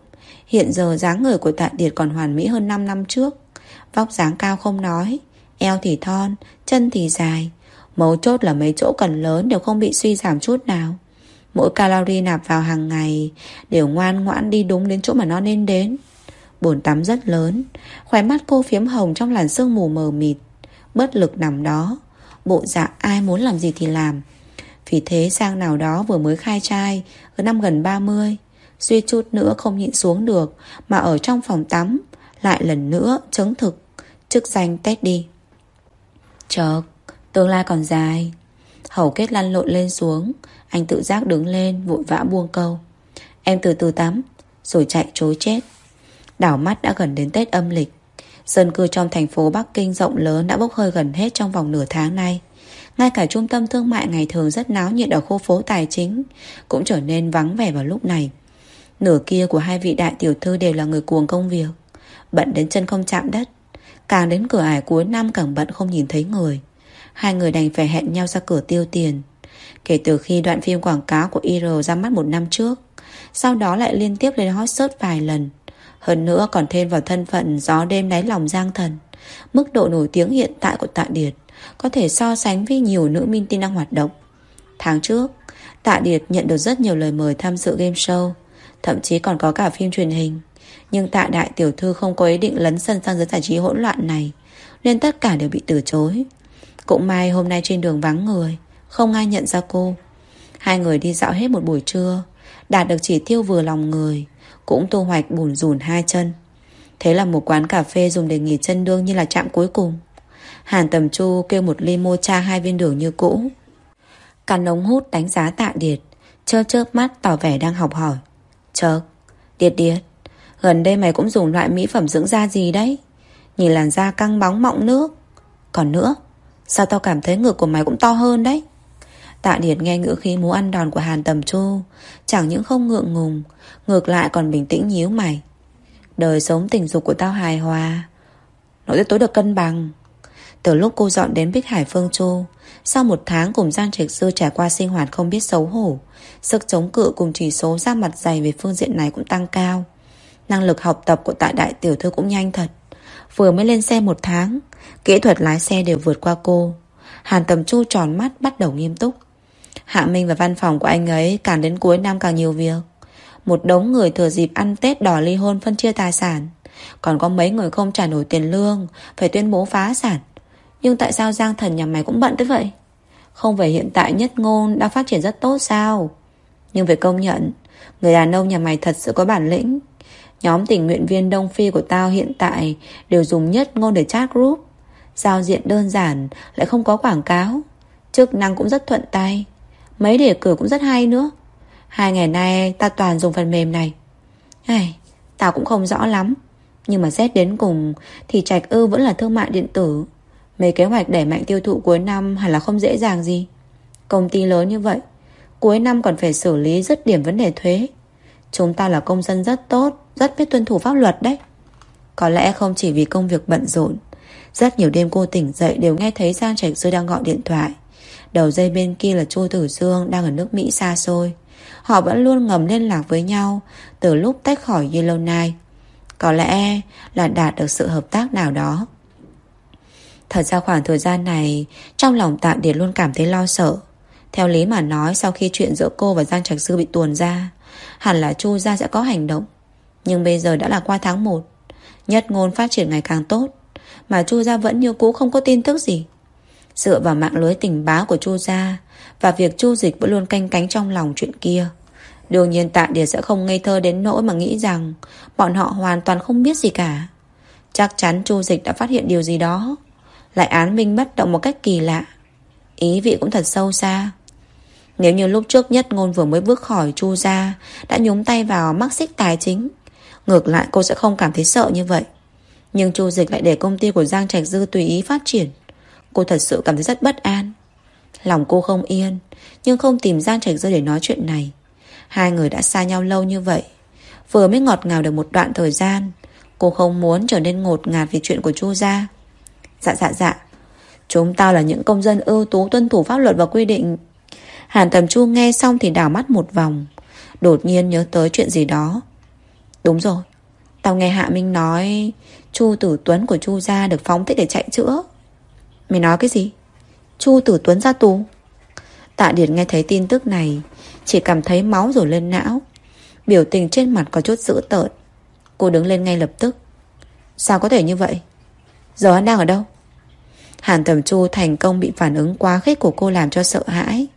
A: Hiện giờ dáng người của tạ Điệt còn hoàn mỹ hơn 5 năm trước. Vóc dáng cao không nói Eo thì thon, chân thì dài. Mấu chốt là mấy chỗ cần lớn đều không bị suy giảm chút nào. Mỗi calorie nạp vào hàng ngày Đều ngoan ngoãn đi đúng đến chỗ mà nó nên đến. Bồn tắm rất lớn Khóe mắt cô phiếm hồng trong làn sương mù mờ mịt. Bất lực nằm đó Bộ dạng ai muốn làm gì thì làm. Vì thế sang nào đó vừa mới khai trai Ở năm gần 30 Suy chút nữa không nhịn xuống được, Mà ở trong phòng tắm, Lại lần nữa chứng thực, Chức danh Tết đi Chợt, Tương lai còn dài. Hầu kết lăn lộn lên xuống, Anh tự giác đứng lên, vội vã buông câu. Em từ từ tắm, Rồi chạy trối chết. Đảo mắt đã gần đến Tết âm lịch. Dân cư trong thành phố Bắc Kinh rộng lớn đã bốc hơi gần hết trong vòng nửa tháng nay. Ngay cả trung tâm thương mại ngày thường rất náo nhiệt ở khu phố tài chính Cũng trở nên vắng vẻ vào lúc này. Nửa kia của hai vị đại tiểu thư đều là người cuồng công việc. Bận đến chân không chạm đất. Càng đến cửa ải cuối năm càng bận không nhìn thấy người. Hai người đành phải hẹn nhau ra cửa tiêu tiền. Kể từ khi đoạn phim quảng cáo của IR ra mắt một năm trước, Sau đó lại liên tiếp lên hot search vài lần. Hơn nữa còn thêm vào thân phận gió đêm đáy lòng giang thần. Mức độ nổi tiếng hiện tại của Tạ Điệt Có thể so sánh với nhiều nữ minh tinh đang hoạt động. Tháng trước, Tạ Điệt nhận được rất nhiều lời mời tham dự game show. Thậm chí còn có cả phim truyền hình. Nhưng Tạ Đại Tiểu Thư không có ý định lấn sân sang giới giải trí hỗn loạn này, Nên tất cả đều bị từ chối. Cũng may hôm nay trên đường vắng người, Không ai nhận ra cô. Hai người đi dạo hết một buổi trưa, Đạt được chỉ tiêu vừa lòng người, Cũng tu hoạch bùn rùn hai chân. Thế là một quán cà phê dùng để nghỉ chân đương như là chạm cuối cùng. Hàn Tầm Chu kêu một ly mocha hai viên đường như cũ. Cắn ống hút đánh giá tạ điệt, Chớp chớp mắt tỏ vẻ đang học hỏi. Chợt. Điệt điệt. Gần đây mày cũng dùng loại mỹ phẩm dưỡng da gì đấy? Nhìn làn da căng bóng mọng nước. Còn nữa, Sao tao cảm thấy ngực của mày cũng to hơn đấy? Tạ Điệt nghe ngữ khí muốn ăn đòn của Hàn Tầm Chu. Chẳng những không ngượng ngùng, Ngược lại còn bình tĩnh nhíu mày. Đời sống tình dục của tao hài hòa. Nội tiết tối được cân bằng. Từ lúc cô dọn đến Bích Hải Phương Chu sau một tháng cùng Giang Trạch Sư trải qua sinh hoạt không biết xấu hổ, Sức chống cự cùng chỉ số da mặt dày về phương diện này cũng tăng cao. Năng lực học tập của tại đại tiểu thư cũng nhanh thật. Vừa mới lên xe một tháng, Kỹ thuật lái xe đều vượt qua cô. Hàn Tầm Chu tròn mắt bắt đầu nghiêm túc. Hạ Minh và văn phòng của anh ấy Càng đến cuối năm càng nhiều việc. Một đống người thừa dịp ăn Tết đỏ ly hôn phân chia tài sản. Còn có mấy người không trả nổi tiền lương, Phải tuyên bố phá sản. Nhưng tại sao Giang Thần nhà mày cũng bận tới vậy Không phải hiện tại nhất ngôn Đang phát triển rất tốt sao Nhưng phải công nhận Người đàn ông nhà mày thật sự có bản lĩnh Nhóm tình nguyện viên Đông Phi của tao hiện tại đều dùng nhất ngôn để chat group. Giao diện đơn giản, lại không có quảng cáo. Chức năng cũng rất thuận tay. Mấy đề cử cũng rất hay nữa. Hai ngày nay ta toàn dùng phần mềm này. Ai, tao cũng không rõ lắm. Nhưng mà xét đến cùng thì Trạch Ư vẫn là thương mại điện tử. Mấy kế hoạch đẩy mạnh tiêu thụ cuối năm hẳn là không dễ dàng gì. Công ty lớn như vậy, cuối năm còn phải xử lý rất điểm vấn đề thuế. Chúng ta là công dân rất tốt Rất biết tuân thủ pháp luật đấy. Có lẽ không chỉ vì công việc bận rộn Rất nhiều đêm cô tỉnh dậy Đều nghe thấy Giang Trạch Sư đang gọi điện thoại. Đầu dây bên kia là Chu Tử Dương Đang ở nước Mỹ xa xôi. Họ vẫn luôn ngầm liên lạc với nhau Từ lúc tách khỏi Yellowknife. Có lẽ là đạt được sự hợp tác nào đó. Thật ra khoảng thời gian này, Trong lòng Tạ Điệt luôn cảm thấy lo sợ. Theo lý mà nói, Sau khi chuyện giữa cô và Giang Trạch Sư bị tuồn ra, Hẳn là Chu gia sẽ có hành động. Nhưng bây giờ đã là qua tháng 1 Nhất ngôn phát triển ngày càng tốt, Mà Chu gia vẫn như cũ không có tin tức gì. Dựa vào mạng lưới tình báo của Chu gia Và việc Chu dịch vẫn luôn canh cánh trong lòng chuyện kia, Đương nhiên Tạ Điệt sẽ không ngây thơ đến nỗi mà nghĩ rằng Bọn họ hoàn toàn không biết gì cả. Chắc chắn Chu Dịch đã phát hiện điều gì đó. Lại án minh bất động một cách kỳ lạ. Ý vị cũng thật sâu xa. Nếu như lúc trước nhất ngôn vừa mới bước khỏi chu ra Đã nhúng tay vào mắc xích tài chính, Ngược lại cô sẽ không cảm thấy sợ như vậy. Nhưng chu dịch lại để công ty của Giang Trạch Dư tùy ý phát triển. Cô thật sự cảm thấy rất bất an. Lòng cô không yên, Nhưng không tìm Giang Trạch Dư để nói chuyện này. Hai người đã xa nhau lâu như vậy, Vừa mới ngọt ngào được một đoạn thời gian, Cô không muốn trở nên ngột ngạt vì chuyện của Chu gia. Dạ dạ dạ. Chúng ta là những công dân ưu tú tuân thủ pháp luật và quy định. Hàn Tầm Chu nghe xong thì đảo mắt một vòng, Đột nhiên nhớ tới chuyện gì đó. Đúng rồi, Tao nghe Hạ Minh nói Chu Tử Tuấn của Chu gia được phóng thích để chạy chữa. Mày nói cái gì? Chu Tử Tuấn ra tù. Tạ Điệt nghe thấy tin tức này, Chỉ cảm thấy máu rồi lên não. Biểu tình trên mặt có chút dữ tợn. Cô đứng lên ngay lập tức. Sao có thể như vậy? Giờ hắn đang ở đâu? Hàn Tầm Chu thành công bị phản ứng quá khích của cô làm cho sợ hãi.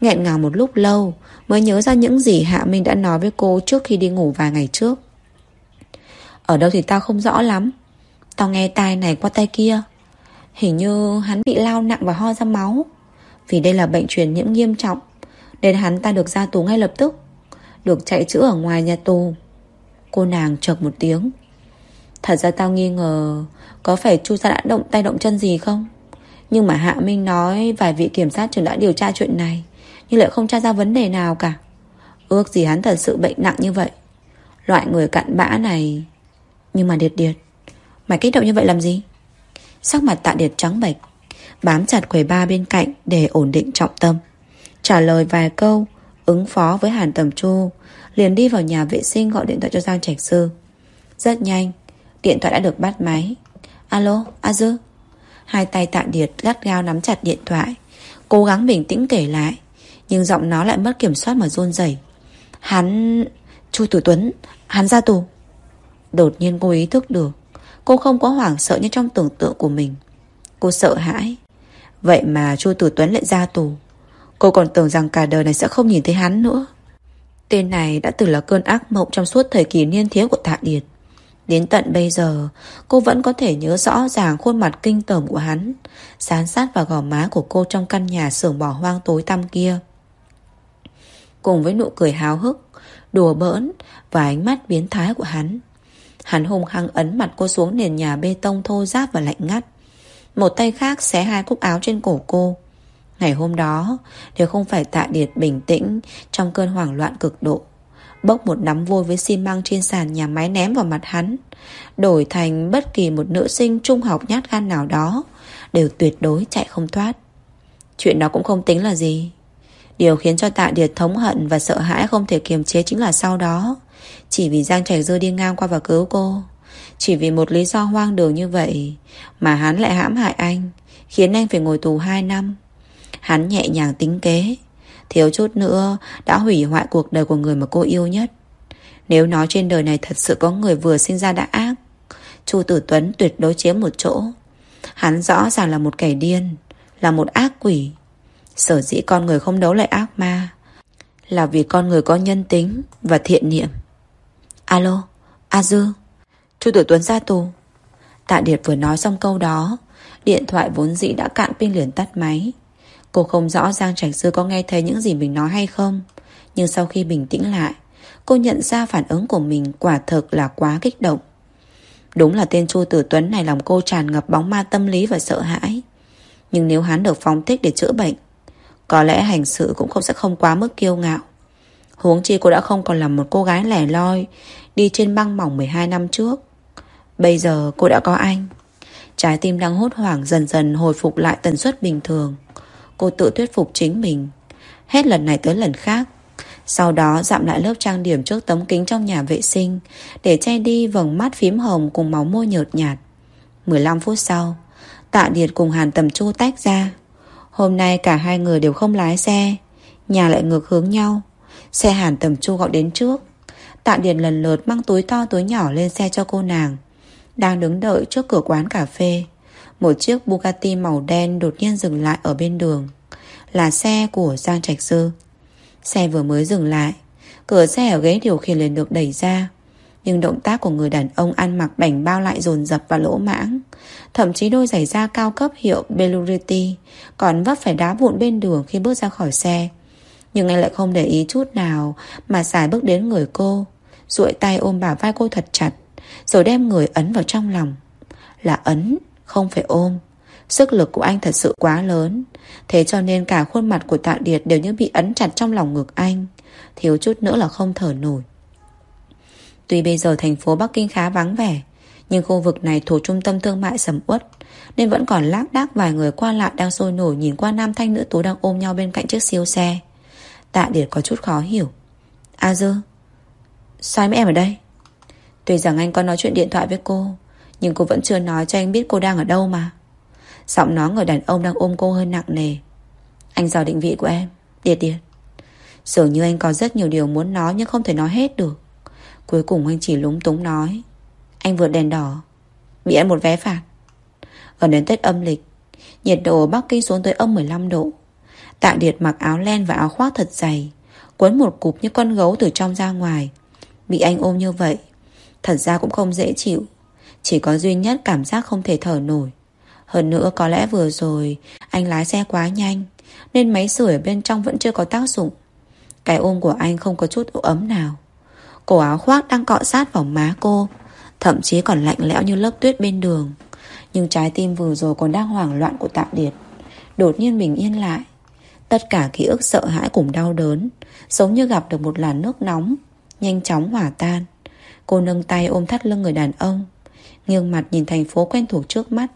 A: Nghẹn ngào một lúc lâu, Mới nhớ ra những gì Hạ Minh đã nói với cô Trước khi đi ngủ vài ngày trước. Ở đâu thì tao không rõ lắm. Tao nghe tai này qua tay kia. Hình như hắn bị lao nặng và ho ra máu. Vì đây là bệnh truyền nhiễm nghiêm trọng, Nên hắn ta được ra tù ngay lập tức, Được chạy chữa ở ngoài nhà tù. Cô nàng chợt một tiếng. Thật ra tao nghi ngờ Có phải Chu gia đã động tay động chân gì không? Nhưng mà Hạ Minh nói Vài vị kiểm sát trưởng đã điều tra chuyện này, Nhưng lại không tra ra vấn đề nào cả. Ước gì hắn thật sự bệnh nặng như vậy. Loại người cặn bã này, Nhưng mà Điệt Điệt, Mày kích động như vậy làm gì? Sắc mặt tạ Điệt trắng bệch, Bám chặt quầy ba bên cạnh Để ổn định trọng tâm. Trả lời vài câu, Ứng phó với Hàn Tầm Chu, Liền đi vào nhà vệ sinh gọi điện thoại cho Giang Trạch Sư. Rất nhanh Điện thoại đã được bắt máy. Alo, A Dư. Hai tay tạ điệt gắt gao nắm chặt điện thoại Cố gắng bình tĩnh kể lại Nhưng giọng nó lại mất kiểm soát mà run rẩy. Hắn... Chu Tử Tuấn Hắn ra tù. Đột nhiên cô ý thức được Cô không có hoảng sợ như trong tưởng tượng của mình. Cô sợ hãi. Vậy mà Chu Tử Tuấn lại ra tù. Cô còn tưởng rằng cả đời này sẽ không nhìn thấy hắn nữa. Tên này đã từng là cơn ác mộng trong suốt thời kỳ niên thiếu của Tạ Điệt. Đến tận bây giờ, cô vẫn có thể nhớ rõ ràng khuôn mặt kinh tởm của hắn, sán sát vào gò má của cô trong căn nhà xưởng bỏ hoang tối tăm kia. Cùng với nụ cười háo hức, đùa bỡn và ánh mắt biến thái của hắn. Hắn hùng hăng ấn mặt cô xuống nền nhà bê tông thô ráp và lạnh ngắt. Một tay khác xé hai cúc áo trên cổ cô. Ngày hôm đó, đều không phải tạ điệt bình tĩnh trong cơn hoảng loạn cực độ, bốc một nắm vôi với xi măng trên sàn nhà máy ném vào mặt hắn, đổi thành bất kỳ một nữ sinh trung học nhát gan nào đó, đều tuyệt đối chạy không thoát. Chuyện đó cũng không tính là gì. Điều khiến cho tạ điệt thống hận và sợ hãi không thể kiềm chế chính là sau đó. Chỉ vì Giang Trạch Dư đi ngang qua và cứu cô. Chỉ vì một lý do hoang đường như vậy mà hắn lại hãm hại anh, khiến anh phải ngồi tù 2 năm. Hắn nhẹ nhàng tính kế Thiếu chút nữa đã hủy hoại cuộc đời của người mà cô yêu nhất. Nếu nói trên đời này thật sự có người vừa sinh ra đã ác Chu Tử Tuấn tuyệt đối chiếm một chỗ. Hắn rõ ràng là một kẻ điên Là một ác quỷ. Sở dĩ con người không đấu lại ác ma Là vì con người có nhân tính Và thiện niệm. Alo, A Dư. Chu Tử Tuấn ra tù. Tạ Điệt vừa nói xong câu đó Điện thoại vốn dĩ đã cạn pin liền tắt máy. Cô không rõ Giang Trạch Sư có nghe thấy những gì mình nói hay không. Nhưng sau khi bình tĩnh lại, Cô nhận ra phản ứng của mình quả thực là quá kích động. Đúng là tên Chu Tử Tuấn này lòng cô tràn ngập bóng ma tâm lý và sợ hãi. Nhưng nếu hắn được phóng thích để chữa bệnh, Có lẽ hành sự cũng không sẽ không quá mức kiêu ngạo. Huống chi cô đã không còn là một cô gái lẻ loi, Đi trên băng mỏng 12 năm trước. Bây giờ cô đã có anh. Trái tim đang hốt hoảng dần dần hồi phục lại tần suất bình thường. Cô tự thuyết phục chính mình. Hết lần này tới lần khác. Sau đó, dặm lại lớp trang điểm trước tấm kính trong nhà vệ sinh, Để che đi vầng mắt phím hồng cùng máu môi nhợt nhạt. 15 phút sau, Tạ Điệt cùng Hàn Tầm Chu tách ra. Hôm nay cả hai người đều không lái xe, Nhà lại ngược hướng nhau. Xe Hàn Tầm Chu gọi đến trước. Tạ Điệt lần lượt mang túi to túi nhỏ lên xe cho cô nàng, Đang đứng đợi trước cửa quán cà phê một chiếc Bugatti màu đen đột nhiên dừng lại ở bên đường. Là xe của Giang Trạch Sư. Xe vừa mới dừng lại. Cửa xe ở ghế điều khiển liền được đẩy ra. Nhưng động tác của người đàn ông ăn mặc bảnh bao lại dồn dập và lỗ mãng. Thậm chí đôi giày da cao cấp hiệu Belluriti Còn vấp phải đá vụn bên đường khi bước ra khỏi xe. Nhưng anh lại không để ý chút nào Mà xài bước đến người cô. Duỗi tay ôm bà vai cô thật chặt Rồi đem người ấn vào trong lòng. Là ấn, không phải ôm. Sức lực của anh thật sự quá lớn. Thế cho nên cả khuôn mặt của Tạ Điệt Đều như bị ấn chặt trong lòng ngực anh. Thiếu chút nữa là không thở nổi. Tuy bây giờ thành phố Bắc Kinh khá vắng vẻ, Nhưng khu vực này thuộc trung tâm thương mại sầm uất, Nên vẫn còn lác đác vài người qua lại đang sôi nổi Nhìn qua nam thanh nữ tú đang ôm nhau bên cạnh chiếc siêu xe. Tạ Điệt có chút khó hiểu. A dơ, Sao em ở đây? Tuy rằng anh có nói chuyện điện thoại với cô nhưng cô vẫn chưa nói cho anh biết cô đang ở đâu mà. Giọng nói người đàn ông đang ôm cô hơi nặng nề. Anh dò định vị của em. Điệt điệt. Dường như anh có rất nhiều điều muốn nói Nhưng không thể nói hết được. Cuối cùng anh chỉ lúng túng nói. Anh vượt đèn đỏ. Bị ăn một vé phạt. Gần đến Tết âm lịch, Nhiệt độ ở Bắc Kinh xuống tới âm 15 độ. Tạ Điệt mặc áo len và áo khoác thật dày, Quấn một cục như con gấu từ trong ra ngoài. Bị anh ôm như vậy, Thật ra cũng không dễ chịu. Chỉ có duy nhất cảm giác không thể thở nổi. Hơn nữa có lẽ vừa rồi, Anh lái xe quá nhanh, Nên máy sưởi bên trong vẫn chưa có tác dụng. Cái ôm của anh không có chút ấm nào. Cổ áo khoác đang cọ sát vào má cô, Thậm chí còn lạnh lẽo như lớp tuyết bên đường. Nhưng trái tim vừa rồi còn đang hoảng loạn của Tạ Điệt. Đột nhiên bình yên lại. Tất cả ký ức sợ hãi cùng đau đớn, Giống như gặp được một làn nước nóng, Nhanh chóng hỏa tan. Cô nâng tay ôm thắt lưng người đàn ông. Nghiêng mặt nhìn thành phố quen thuộc trước mắt.